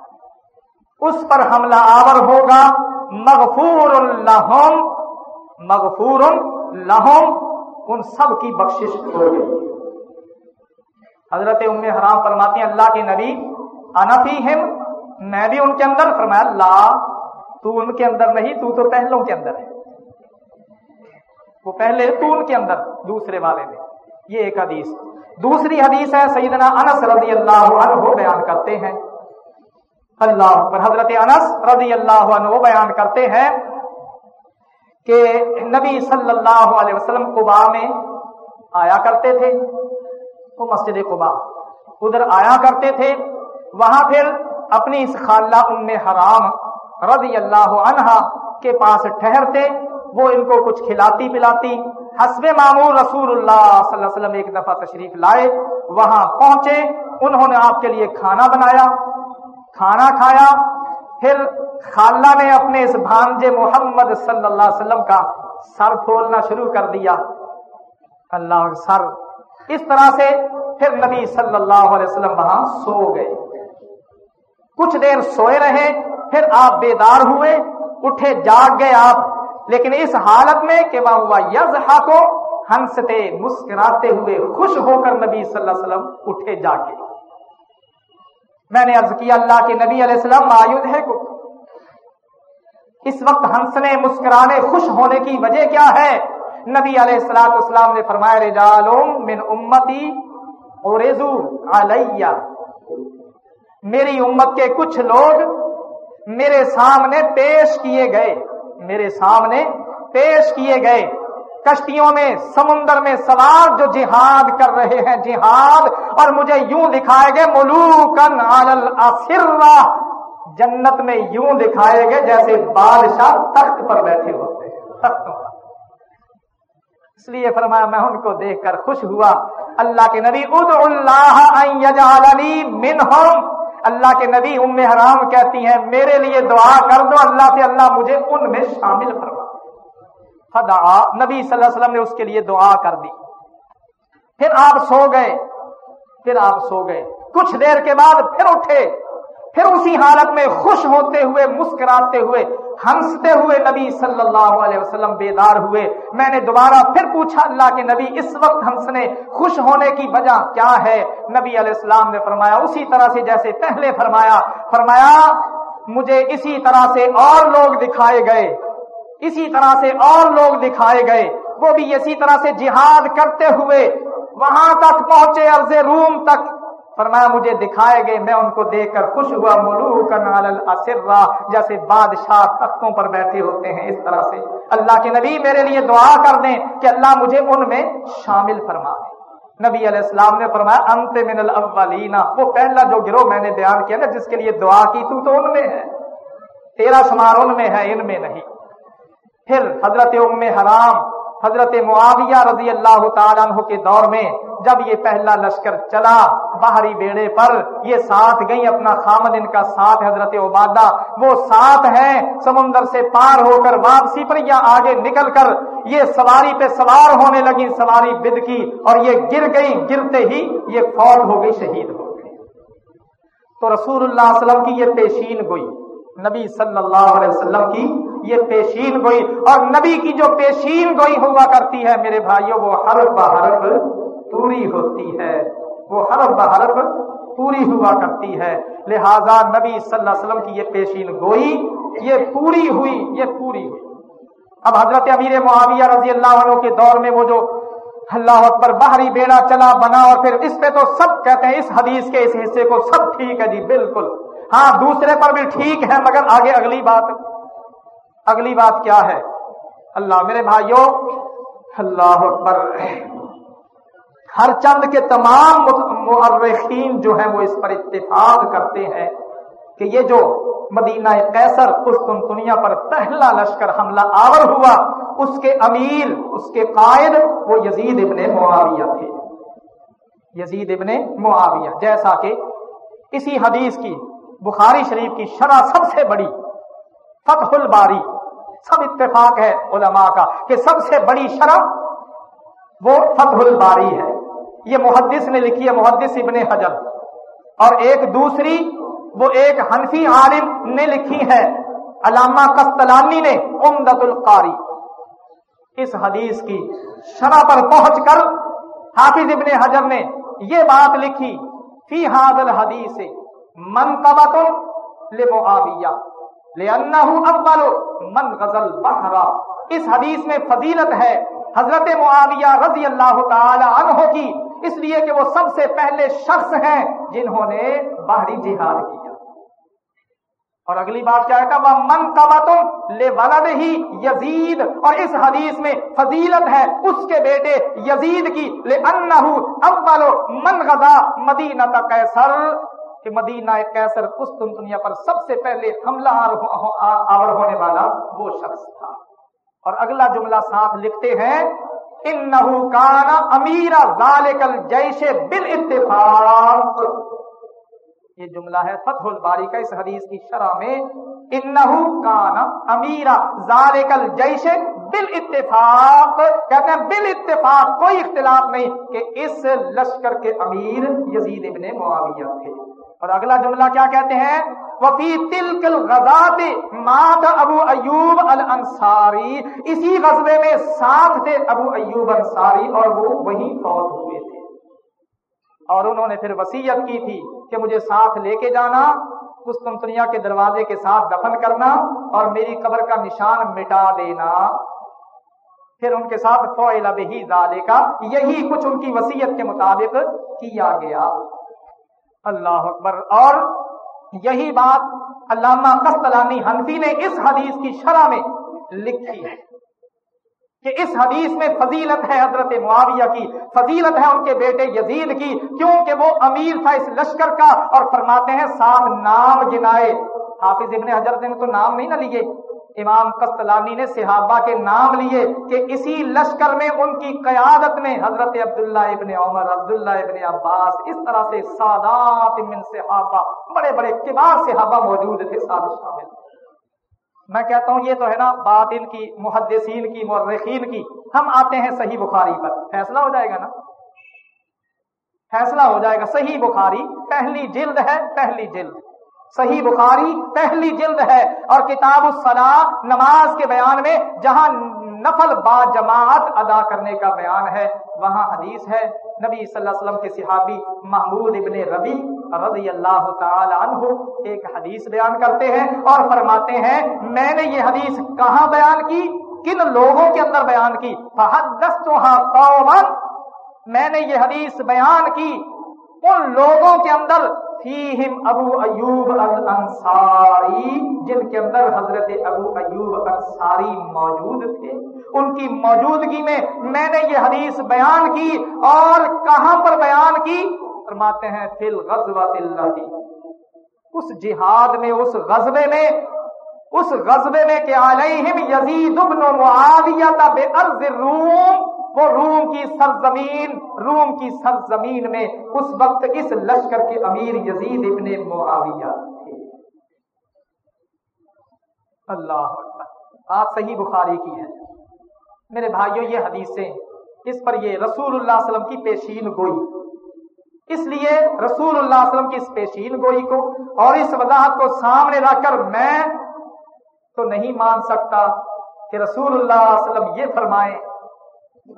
اس پر حملہ آور ہوگا۔ مغفور الحم مغفور الحم ان سب کی بخشش ہو گئی حضرت ام حرام فرماتی ہیں، اللہ کے نبی انفی ہم میں بھی ان کے اندر، فرمایا اللہ تو ان کے اندر نہیں، تو تو پہلوں کے اندر ہے۔ وہ پہلے تو ان کے اندر، دوسرے والے میں۔ یہ ایک حدیث۔ دوسری حدیث ہے، سیدنا انس رضی اللہ عنہ بیان کرتے ہیں۔ اللہ پر حضرت انس رضی اللہ عنہ بیان کرتے ہیں کہ نبی صلی اللہ علیہ وسلم قبا میں آیا کرتے تھے۔ وہ مسجد قبا ادھر آیا کرتے تھے۔ وہاں پھر اپنی اس خالہ ام حرام رضی اللہ عنہا کے پاس ٹھہرتے۔ وہ ان کو کچھ کھلاتی پلاتی۔ حسب معمول رسول اللہ صلی اللہ علیہ وسلم ایک دفعہ تشریف لائے، وہاں پہنچے، انہوں نے آپ کے لیے کھانا بنایا، کھانا کھایا۔ پھر خالہ نے اپنے اس بھانجے محمد صلی اللہ علیہ وسلم کا سر کھولنا شروع کر دیا۔ اللہ سر۔ اس طرح سے پھر نبی صلی اللہ علیہ وسلم وہاں سو گئے۔ کچھ دیر سوئے رہے، پھر آپ بیدار ہوئے، اٹھے، جاگ گئے آپ۔ لیکن اس حالت میں کہ وہ ہوا یزہا کو ہنستے مسکراتے ہوئے خوش ہو کر نبی صلی اللہ علیہ وسلم اٹھے جاگے میں نے عرض کیا، اللہ کے نبی علیہ السلام آیود ہے کو اس وقت ہنسنے مسکرانے خوش ہونے کی وجہ کیا ہے؟ نبی علیہ السلاط اسلام نے فرمایا رجالوں من امتی اور علیہ۔ میری امت کے کچھ لوگ میرے سامنے پیش کیے گئے۔ میرے سامنے پیش کیے گئے۔ کشتیوں میں، سمندر میں سوار جو جہاد کر رہے ہیں، جہاد۔ اور مجھے یوں دکھائے گئے، ملوکن جنت میں یوں دکھائے گئے جیسے بادشاہ تخت پر بیٹھے ہوتے ہیں۔ اس لیے فرمایا، میں ان کو دیکھ کر خوش ہوا۔ اللہ کے نبی اد اللہ منہم۔ اللہ کے نبی ام حرام کہتی ہیں، میرے لیے دعا کر دو، اللہ سے اللہ مجھے ان میں شامل فرما۔ فدا نبی صلی اللہ علیہ وسلم نے اس کے لیے دعا کر دی۔ پھر آپ سو گئے، پھر آپ سو گئے۔ کچھ دیر کے بعد پھر اٹھے۔ پھر اسی حالت میں خوش ہوتے ہوئے، مسکراتے ہوئے، ہنستے ہوئے نبی صلی اللہ علیہ وسلم بیدار ہوئے۔ میں نے دوبارہ پھر پوچھا، اللہ کے نبی، اس وقت ہنسنے خوش ہونے کی وجہ کیا ہے؟ نبی علیہ السلام نے فرمایا، اسی طرح سے جیسے پہلے فرمایا فرمایا، مجھے اسی طرح سے اور لوگ دکھائے گئے۔ اسی طرح سے اور لوگ دکھائے گئے۔ وہ بھی اسی طرح سے جہاد کرتے ہوئے وہاں تک پہنچے، عرض روم تک۔ فرمایا، مجھے دکھائے گئے، میں ان کو دیکھ کر خوش ہوا۔ ملو کا جیسے بادشاہ تختوں پر بیٹھے ہوتے ہیں، اس طرح سے۔ اللہ کے نبی میرے لیے دعا کر دیں کہ اللہ مجھے ان میں شامل فرما دے۔ نبی علیہ السلام نے فرمایا، انت من الاولین۔ وہ پہلا جو گروہ میں نے بیان کیا نا، جس کے لیے دعا کی، تو تو ان میں ہے۔ تیرا شمار ان میں ہے، ان میں نہیں۔ پھر حضرت ام حرام، حضرت معاویہ رضی اللہ تعالیٰ عنہ کے دور میں جب یہ پہلا لشکر چلا باہری بیڑے پر، یہ ساتھ گئی اپنا خامد، ان کا ساتھ حضرت عبادہ۔ وہ ساتھ ہیں، سمندر سے پار ہو کر واپسی پر یا آگے نکل کر۔ یہ سواری پہ سوار ہونے لگی سواری بد کی اور یہ گر گئی گرتے ہی یہ فوت ہو گئی شہید ہو گئی تو رسول اللہ علیہ وسلم کی یہ پیشین گوئی، نبی صلی اللہ علیہ وسلم کی یہ پیشین گوئی۔ اور نبی کی جو پیشین گوئی ہوا کرتی ہے، میرے بھائیوں وہ حرف بحرف پوری ہوتی ہے۔ وہ حرف بحرف پوری ہوا کرتی ہے۔ لہذا نبی صلی اللہ علیہ وسلم کی یہ پیشین گوئی یہ پوری ہوئی، یہ پوری ہوئی۔ اب حضرت امیر معاویہ رضی اللہ عنہ کے دور میں وہ جو اللہ اکبر باہری بیڑا چلا بنا اور پھر اس پہ تو سب کہتے ہیں، اس حدیث کے اس حصے کو سب ٹھیک ہے جی بالکل۔ ہاں دوسرے پر بھی ٹھیک ہے، مگر آگے اگلی بات۔ اگلی بات کیا ہے؟ اللہ میرے بھائیوں، اللہ اکبر۔ ہر چند کے تمام مورخین جو ہیں وہ اس پر اتفاق کرتے ہیں کہ یہ جو مدینہ قیصر قسطنطنیہ پر پہلا لشکر حملہ آور ہوا، اس کے امیر، اس کے قائد وہ یزید ابن معاویہ تھے۔ یزید ابن معاویہ، جیسا کہ اسی حدیث کی بخاری شریف کی شرح سب سے بڑی، فتح الباری، سب اتفاق ہے علماء کا کہ سب سے بڑی شرح وہ فتح الباری ہے۔ یہ محدث نے لکھی ہے، محدث ابن حجر۔ اور ایک دوسری، وہ ایک حنفی عالم نے لکھی ہے، علامہ کستلانی نے امدت القاری۔ اس حدیث کی شرح پر پہنچ کر حافظ ابن حجر نے یہ بات لکھی، فی حاضل حدیث من قبط لمعاویہ لأنه اول من غزل بحرا اس حدیث میں فضیلت ہے حضرت معاویہ رضی اللہ تعالی عنہ کی اس لیے کہ وہ سب سے پہلے شخص ہیں جنہوں نے باہری جہاد کیا۔ اور اگلی بات کیا ہے؟ وہ من کا تم لے ولد ہی یزید۔ اور اس حدیث میں فضیلت ہے اس کے بیٹے یزید کی لے اول من غزا مدینہ کیسر کہ مدینہ کیسر قسطن دنیا پر سب سے پہلے حملہ آور ہونے والا وہ شخص تھا۔ اور اگلا جملہ ساتھ لکھتے ہیں انہو کانا امیر ذالک الجیش بالاتفاق۔ یہ جملہ ہے فتح الباری کا، اس حدیث کی شرح میں انہو کانا امیر ذالک الجیش بالاتفاق۔ کہتے ہیں بالاتفاق، کوئی اختلاف نہیں کہ اس لشکر کے امیر یزید ابن معاویہ تھے۔ اور اگلا جملہ کیا کہتے ہیں؟ وفی تلکل غزات مات ابو ایوب الانصاری. اسی غزبے میں ساتھ تھے ابو ایوب انصاری اور وہ وہی فوت ہوئے تھے۔ اور انہوں نے پھر وسیعت کی تھی کہ مجھے ساتھ لے کے جانا کستنتنیا کے دروازے کے ساتھ دفن کرنا اور میری قبر کا نشان مٹا دینا۔ پھر ان کے ساتھ فوائل بہی زالے کا یہی کچھ ان کی وسیعت کے مطابق کیا گیا۔ اللہ اکبر۔ اور یہی بات علامہ قسطلانی حنفی نے اس حدیث کی شرح میں لکھی ہے کہ اس حدیث میں فضیلت ہے حضرت معاویہ کی، فضیلت ہے ان کے بیٹے یزید کی، کیونکہ وہ امیر تھا اس لشکر کا اور فرماتے ہیں سات نام گنائے۔ حافظ ابن حضرت نے تو نام نہیں نہ لیے۔ امام قسطلانی نے صحابہ کے نام لیے کہ اسی لشکر میں ان کی قیادت میں حضرت عبداللہ ابن عمر، عبداللہ ابن عباس، اس طرح سے سادات من صحابہ، بڑے بڑے کبار صحابہ موجود تھے، ساتھ شامل۔ میں کہتا ہوں یہ تو ہے نا بات ان کی، محدثین کی مرخین کی۔ ہم آتے ہیں صحیح بخاری پر۔ فیصلہ ہو جائے گا نا؟ فیصلہ ہو جائے گا۔ صحیح بخاری، پہلی جلد ہے، پہلی جلد۔ صحیح بخاری پہلی جلد ہے اور کتاب الصلاح نماز کے بیان میں جہاں نفل با جماعت ادا کرنے کا بیان ہے، وہاں حدیث ہے۔ نبی صلی اللہ علیہ وسلم کے صحابی محمود ابن ربی رضی اللہ تعالی عنہ ایک حدیث بیان کرتے ہیں اور فرماتے ہیں، میں نے یہ حدیث کہاں بیان کی؟ کن لوگوں کے اندر بیان کی؟ قومن میں نے یہ حدیث بیان کی۔ ان لوگوں کے اندر فیہم ابو ایوب الانصاری، جن کے اندر حضرت ابو ایوب انصاری موجود تھے۔ ان کی موجودگی میں میں نے یہ حدیث بیان کی اور کہاں پر بیان کی؟ فرماتے ہیں، فی الغزوۃ اللہ اس جہاد میں، اس غزبے میں، اس غزبے میں کہ علیہم یزید ابن معاویہ بے ارض روم وہ روم کی سرزمین، روم کی سرزمین میں اس وقت اس لشکر کے امیر یزید ابن معاویہ تھے۔ اللہ آپ صحیح بخاری کی ہے میرے بھائیوں یہ حدیثیں اس پر یہ رسول اللہ علیہ وسلم کی پیشین گوئی۔ اس لیے رسول اللہ علیہ وسلم کی اس پیشین گوئی کو اور اس وضاحت کو سامنے رکھ کر میں تو نہیں مان سکتا کہ رسول اللہ علیہ وسلم یہ فرمائے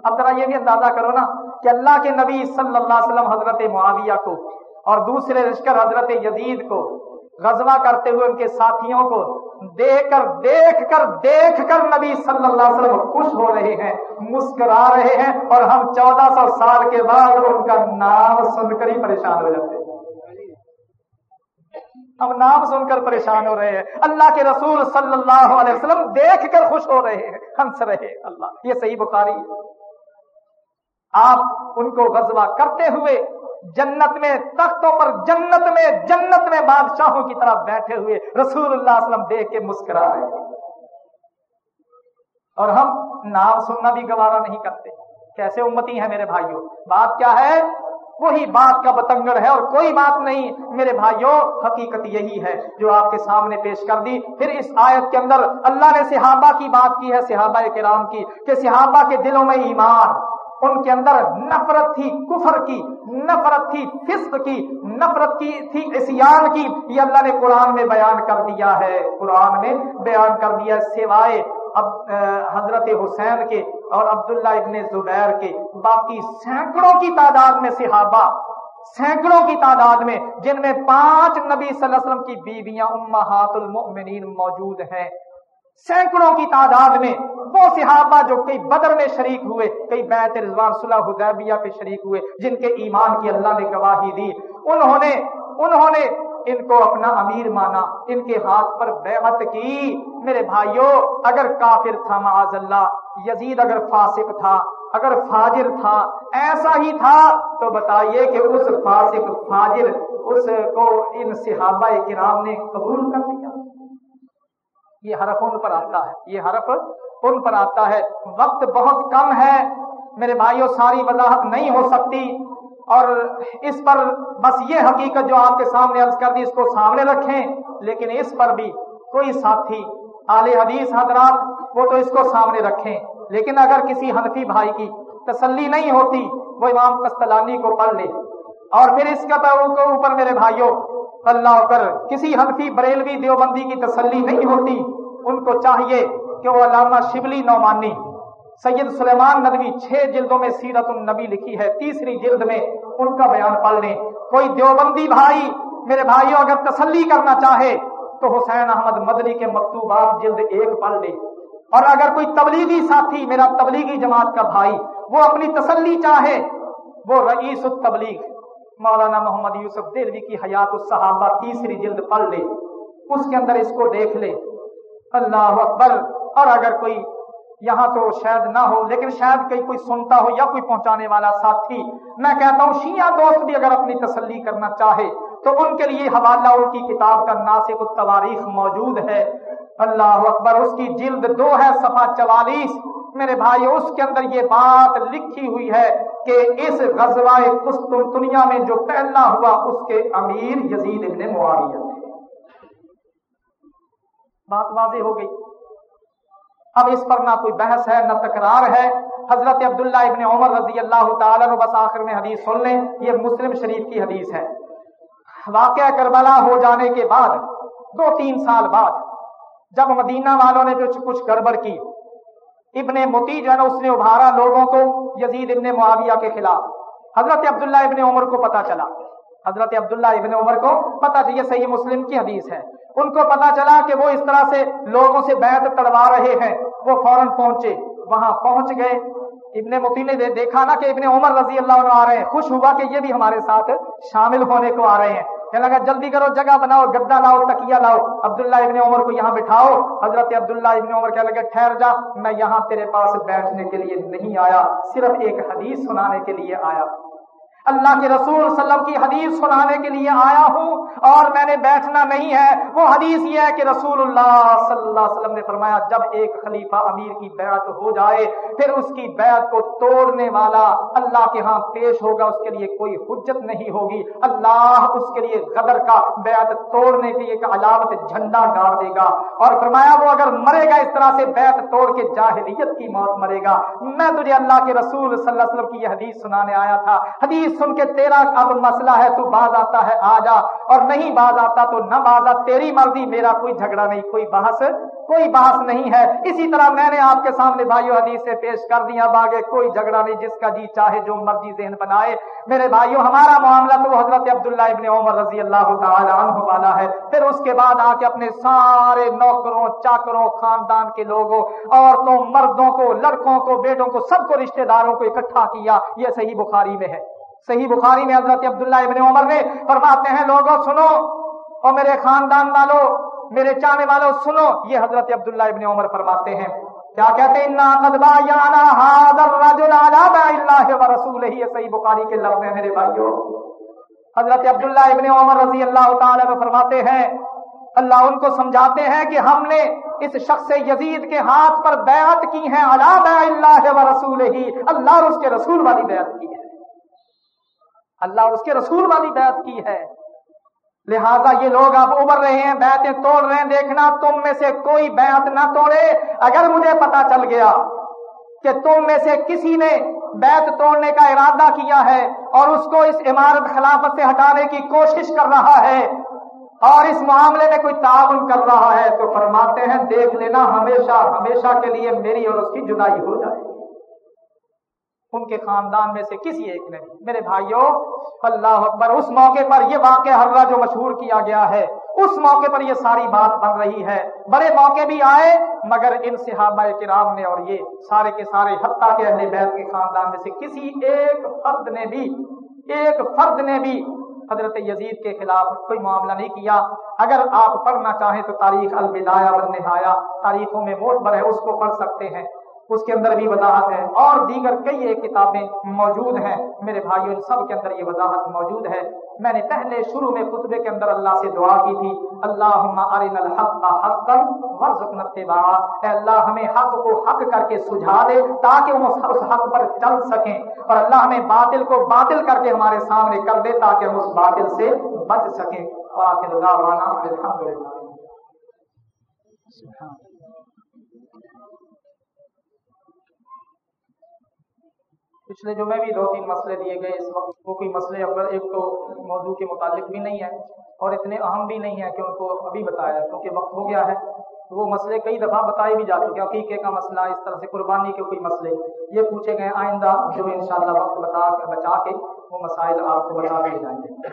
اب ذرا یہ بھی اندازہ کرو نا کہ اللہ کے نبی صلی اللہ علیہ وسلم حضرت معاویہ کو اور دوسرے لشکر حضرت یزید کو غزوہ کرتے ہوئے ان کے ساتھیوں کو دیکھ کر دیکھ کر دیکھ کر نبی صلی اللہ علیہ وسلم خوش ہو رہے ہیں، مسکرا رہے ہیں اور ہم چودہ سو سال کے بعد ان کا نام سن کر ہی پریشان ہو جاتے ہیں۔ ہم نام سن کر پریشان ہو رہے ہیں۔ اللہ کے رسول صلی اللہ علیہ وسلم دیکھ کر خوش ہو رہے ہیں۔ ہنس رہے اللہ، یہ صحیح بخاری ہے۔ آپ ان کو غزوہ کرتے ہوئے جنت میں تختوں پر جنت میں جنت میں بادشاہوں کی طرح بیٹھے ہوئے رسول اللہ علیہ وسلم دیکھ کے مسکرا رہے اور ہم نام سننا بھی گوارا نہیں کرتے۔ کیسے امتی ہیں میرے بھائیوں؟ بات کیا ہے؟ وہی بات کا بتنگڑ ہے اور کوئی بات نہیں۔ میرے بھائیوں، حقیقت یہی ہے۔ جو آپ کے سامنے پیش کر دی، پھر اس آیت کے اندر اللہ نے صحابہ کی بات کی ہے، صحابہ کرام کی، کہ صحابہ کے دلوں میں ایمان۔ ان کے اندر نفرت تھی، کفر کی، نفرت تھی، فسق کی، نفرت کی تھی اسیان کی۔ یہ اللہ نے قرآن میں بیان کر دیا ہے۔ قرآن میں بیان کر دیا سوائے اب حضرت حسین کے اور عبداللہ ابن زبیر کے۔ باقی سینکڑوں کی تعداد میں صحابہ، سینکڑوں کی تعداد میں، جن میں پانچ نبی صلی اللہ علیہ وسلم کی بیویاں امہات المؤمنین موجود ہیں۔ سینکڑوں کی تعداد میں وہ صحابہ جو کئی بدر میں شریک ہوئے، کئی بیت رضوان صلح حدیبیہ پہ شریک ہوئے، جن کے ایمان کی اللہ نے گواہی دی۔ انہوں نے انہوں نے ان کو اپنا امیر مانا، ان کے ہاتھ پر بیعت کی۔ میرے بھائیوں اگر کافر تھا معاذ اللہ، یزید اگر فاسق تھا، اگر فاجر تھا، ایسا ہی تھا، تو بتائیے کہ اس فاسق فاجر، اس کو ان صحابہ کرام نے قبول کر دیا یہ حرف ان پر آتا ہے۔ یہ حرف ان پر آتا ہے۔ وقت بہت کم ہے۔ میرے بھائیوں ساری وضاحت نہیں ہو سکتی۔ اور اس پر بس یہ حقیقت جو آپ کے سامنے عرض کر دی، اس کو سامنے رکھیں۔ لیکن اس پر بھی کوئی ساتھی، آل حدیث حضرات، وہ تو اس کو سامنے رکھیں۔ لیکن اگر کسی حنفی بھائی کی تسلی نہیں ہوتی، وہ امام کستلانی کو پڑھ لے۔ اور پھر اس کا اوپر میرے بھائیوں اللہ کر کسی حنفی بریلوی دیوبندی کی تسلی نہیں ہوتی۔ ان کو چاہیے کہ وہ علامہ شبلی نعمانی، سید سلیمان ندوی چھ جلدوں میں سیرت النبی لکھی ہے، تیسری جلد میں ان کا بیان پڑھ لیں کوئی دیوبندی بھائی میرے بھائیوں، اگر تسلی کرنا چاہے تو حسین احمد مدنی کے مکتوبات جلد ایک پڑھ لے۔ اور اگر کوئی تبلیغی ساتھی میرا تبلیغی جماعت کا بھائی وہ اپنی تسلی چاہے، وہ رئیس التبلیغ۔ مولانا محمد یوسف دلوی کی حیات الصحابہ تیسری جلد پڑھ لے، اس کے اندر اس کو دیکھ لے۔ اللہ اکبر۔ اور اگر کوئی یہاں تو شاید نہ ہو، لیکن شاید کہیں کوئی سنتا ہو یا کوئی پہنچانے والا ساتھی، میں کہتا ہوں شیعہ دوست بھی اگر اپنی تسلی کرنا چاہے تو ان کے لیے حوالہ ان کی کتاب کا ناسک التواریخ موجود ہے۔ اللہ اکبر، اس کی جلد دو ہے، صفحہ چوالیس۔ میرے بھائی، اس کے اندر یہ بات لکھی ہوئی ہے کہ اس غزوہ قسطنطنیہ میں جو پہلا ہوا، اس کے امیر یزید ابن معاویہ تھے۔ بات واضح ہو گئی۔ اب اس پر نہ کوئی بحث ہے، نہ تکرار ہے۔ حضرت عبداللہ ابن عمر رضی اللہ تعالیٰ بس آخر میں حدیث سن لیں۔ یہ مسلم شریف کی حدیث ہے۔ واقعہ کربلا ہو جانے کے بعد، دو تین سال بعد، جب مدینہ والوں نے کچھ کچھ گڑبڑ کی، ابن متی جو ہے نا، اس نے ابھارا لوگوں کو یزید ابن معاویہ کے خلاف۔ حضرت عبداللہ ابن عمر کو پتا چلا۔ حضرت عبداللہ ابن عمر کو پتا چاہیے صحیح مسلم کی حدیث ہے۔ ان کو پتا چلا کہ وہ اس طرح سے لوگوں سے بیعت تڑوا رہے ہیں، وہ فوراً پہنچے، وہاں پہنچ گئے۔ ابن متی نے دیکھا نا کہ ابن عمر رضی اللہ عنہ آ رہے ہیں۔ خوش ہوا کہ یہ بھی ہمارے ساتھ شامل ہونے کو آ رہے ہیں۔ کہنے لگا، جلدی کرو، جگہ بناؤ گدا لاؤ تکیا لاؤ۔ عبداللہ ابن عمر کو یہاں بٹھاؤ۔ حضرت عبداللہ ابن عمر کہنے لگے، ٹھہر جا، میں یہاں تیرے پاس بیٹھنے کے لیے نہیں آیا۔ صرف ایک حدیث سنانے کے لیے آیا۔ اللہ کے رسول صلی اللہ علیہ وسلم کی حدیث سنانے کے لیے آیا ہوں اور میں نے بیٹھنا نہیں ہے۔ وہ حدیث یہ ہے کہ رسول اللہ صلی اللہ علیہ وسلم نے فرمایا، جب ایک خلیفہ امیر کی بیعت ہو جائے، پھر اس کی بیعت کو توڑنے والا اللہ کے ہاں پیش ہوگا، اس کے لیے کوئی حجت نہیں ہوگی۔ اللہ اس کے لیے غدر کا بیعت توڑنے کی ایک علامت جھنڈا گاڑ دے گا۔ اور فرمایا، وہ اگر مرے گا، اس طرح سے بیعت توڑ کے جاہلیت کی موت مرے گا۔ میں تجھے اللہ کے رسول صلی اللہ علیہ وسلم کی یہ حدیث سنانے آیا تھا۔ حدیث سن کے تیرا اب مسئلہ ہے، تو باز آتا ہے، آ جا۔ اور نہیں باز آتا تو نہ باز آ، تیری مرضی، میرا کوئی جھگڑا نہیں، کوئی بحث کوئی بحث نہیں ہے۔ اسی طرح میں نے آپ کے سامنے بھائیو حدیث سے پیش کر دیا باغے کوئی جھگڑا نہیں، جس کا جی چاہے، جو مرضی ذہن بنائے۔ میرے بھائیو، ہمارا معاملہ تو حضرت عبداللہ ابن عمر رضی اللہ تعالی عنہ والا ہے۔ پھر اس کے بعد آ کے اپنے سارے نوکروں، چاکروں، خاندان کے لوگوں، عورتوں، مردوں کو، لڑکوں کو، بیٹوں کو، سب کو رشتہ داروں کو اکٹھا کیا۔ یہ صحیح بخاری میں ہے۔ صحیح بخاری میں حضرت عبداللہ ابن عمر نے فرماتے ہیں، لوگوں، سنو اور میرے خاندان والوں، میرے چاہنے والوں، سنو۔ یہ حضرت عبداللہ ابن عمر فرماتے ہیں۔ کیا کہتے ہیں؟ رسول ہی صحیح بخاری کے لفظ ہیں میرے بھائیوں حضرت عبداللہ ابن عمر رضی اللہ تعالی میں فرماتے ہیں، اللہ ان کو سمجھاتے ہیں کہ ہم نے اس شخص یزید کے ہاتھ پر بیعت کی ہے اللہ اللہ و رسول ہی اللہ اور اس کے رسول والی بیعت کی ہے۔ اللہ اس کے رسول والی بیعت کی ہے۔ لہذا یہ لوگ اب ابھر رہے ہیں، بیعتیں توڑ رہے ہیں، دیکھنا تم میں سے کوئی بیعت نہ توڑے۔ اگر مجھے پتا چل گیا کہ تم میں سے کسی نے بیت توڑنے کا ارادہ کیا ہے اور اس کو اس عمارت خلافت سے ہٹانے کی کوشش کر رہا ہے اور اس معاملے میں کوئی تعاون کر رہا ہے تو فرماتے ہیں، دیکھ لینا، ہمیشہ ہمیشہ کے لیے میری اور اس کی جدائی ہو جائے۔ ان کے خاندان میں سے کسی ایک نے میرے بھائیوں اللہ اکبر، اس موقع پر یہ واقع ہر جو مشہور کیا گیا ہے، اس موقع پر یہ ساری بات بن رہی ہے۔ بڑے موقع بھی آئے، مگر ان صحابہ کرام نے اور یہ سارے کے سارے، حتیٰ کے اہل بیت کے خاندان میں سے کسی ایک فرد نے بھی، ایک فرد نے بھی حضرت یزید کے خلاف کوئی معاملہ نہیں کیا۔ اگر آپ پڑھنا چاہیں تو تاریخ البدایہ والنہایہ، تاریخوں میں موٹ بر ہے، اس کو پڑھ سکتے ہیں۔ اس کے اندر بھی وضاحت ہے اور دیگر کئی ایک کتابیں موجود ہیں۔ میرے بھائیوں ان سب کے اندر یہ وضاحت موجود ہے۔ میں نے پہلے شروع میں خطبے کے اندر اللہ سے دعا کی تھی اللہ ارنا الحق حقا وارزقنا اتباعا اے اللہ، ہمیں حق کو حق کر کے سجھا دے تاکہ ہم اس حق پر چل سکیں۔ اور اللہ، ہمیں باطل کو باطل کر کے ہمارے سامنے کر دے تاکہ ہم اس باطل سے بچ سکیں۔ اور آخر دعوانا الحمدللہ۔ سبحان اللہ۔ پچھلے جو میں بھی دو تین مسئلے دیے گئے اس وقت، وہ کوئی مسئلے اگر ایک تو موضوع کے متعلق بھی نہیں ہے اور اتنے اہم بھی نہیں ہے کہ ان کو ابھی بتایا کیونکہ وقت ہو گیا ہے۔ وہ مسئلے کئی دفعہ بتائے بھی جا چکے عقیقے کا مسئلہ اس طرح سے قربانی کے کوئی مسئلے۔ یہ پوچھے گئے آئندہ جو انشاءاللہ وقت بتا کے، بچا کے وہ مسائل آپ کو بتا دیے جائیں گے۔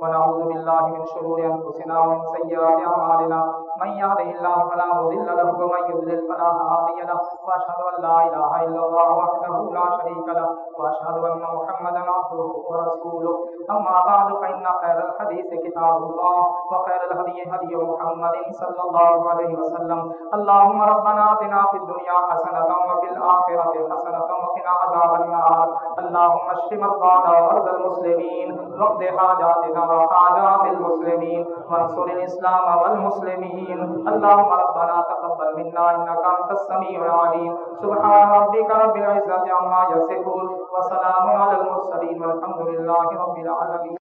ونعوذ بالله من شرور انفسنا ومن سيئات اعمالنا من يهده الله فلا مضل له ومن يضلل فلا هادي له. واشهد ان لا اله الا الله وحده لا شريك له. واشهد ان محمدا عبده ورسوله. اما بعد فان خير الحديث كتاب الله وخير الهدي هدي محمد صلى الله عليه وسلم. اللهم ربنا اتنا في الدنيا حسنه وفي الاخره حسنه وقنا عذاب النار اللهم اشف مرضانا ومرضى المسلمين. واقض حاجاتنا وحاجات المسلمين. وانصر الاسلام والمسلمين. اللهم ربنا تقبل منا انك انت السميع العليم. سبحان ربك رب العزه عما يصفون. وسلام على المرسلين والحمد لله رب العالمين.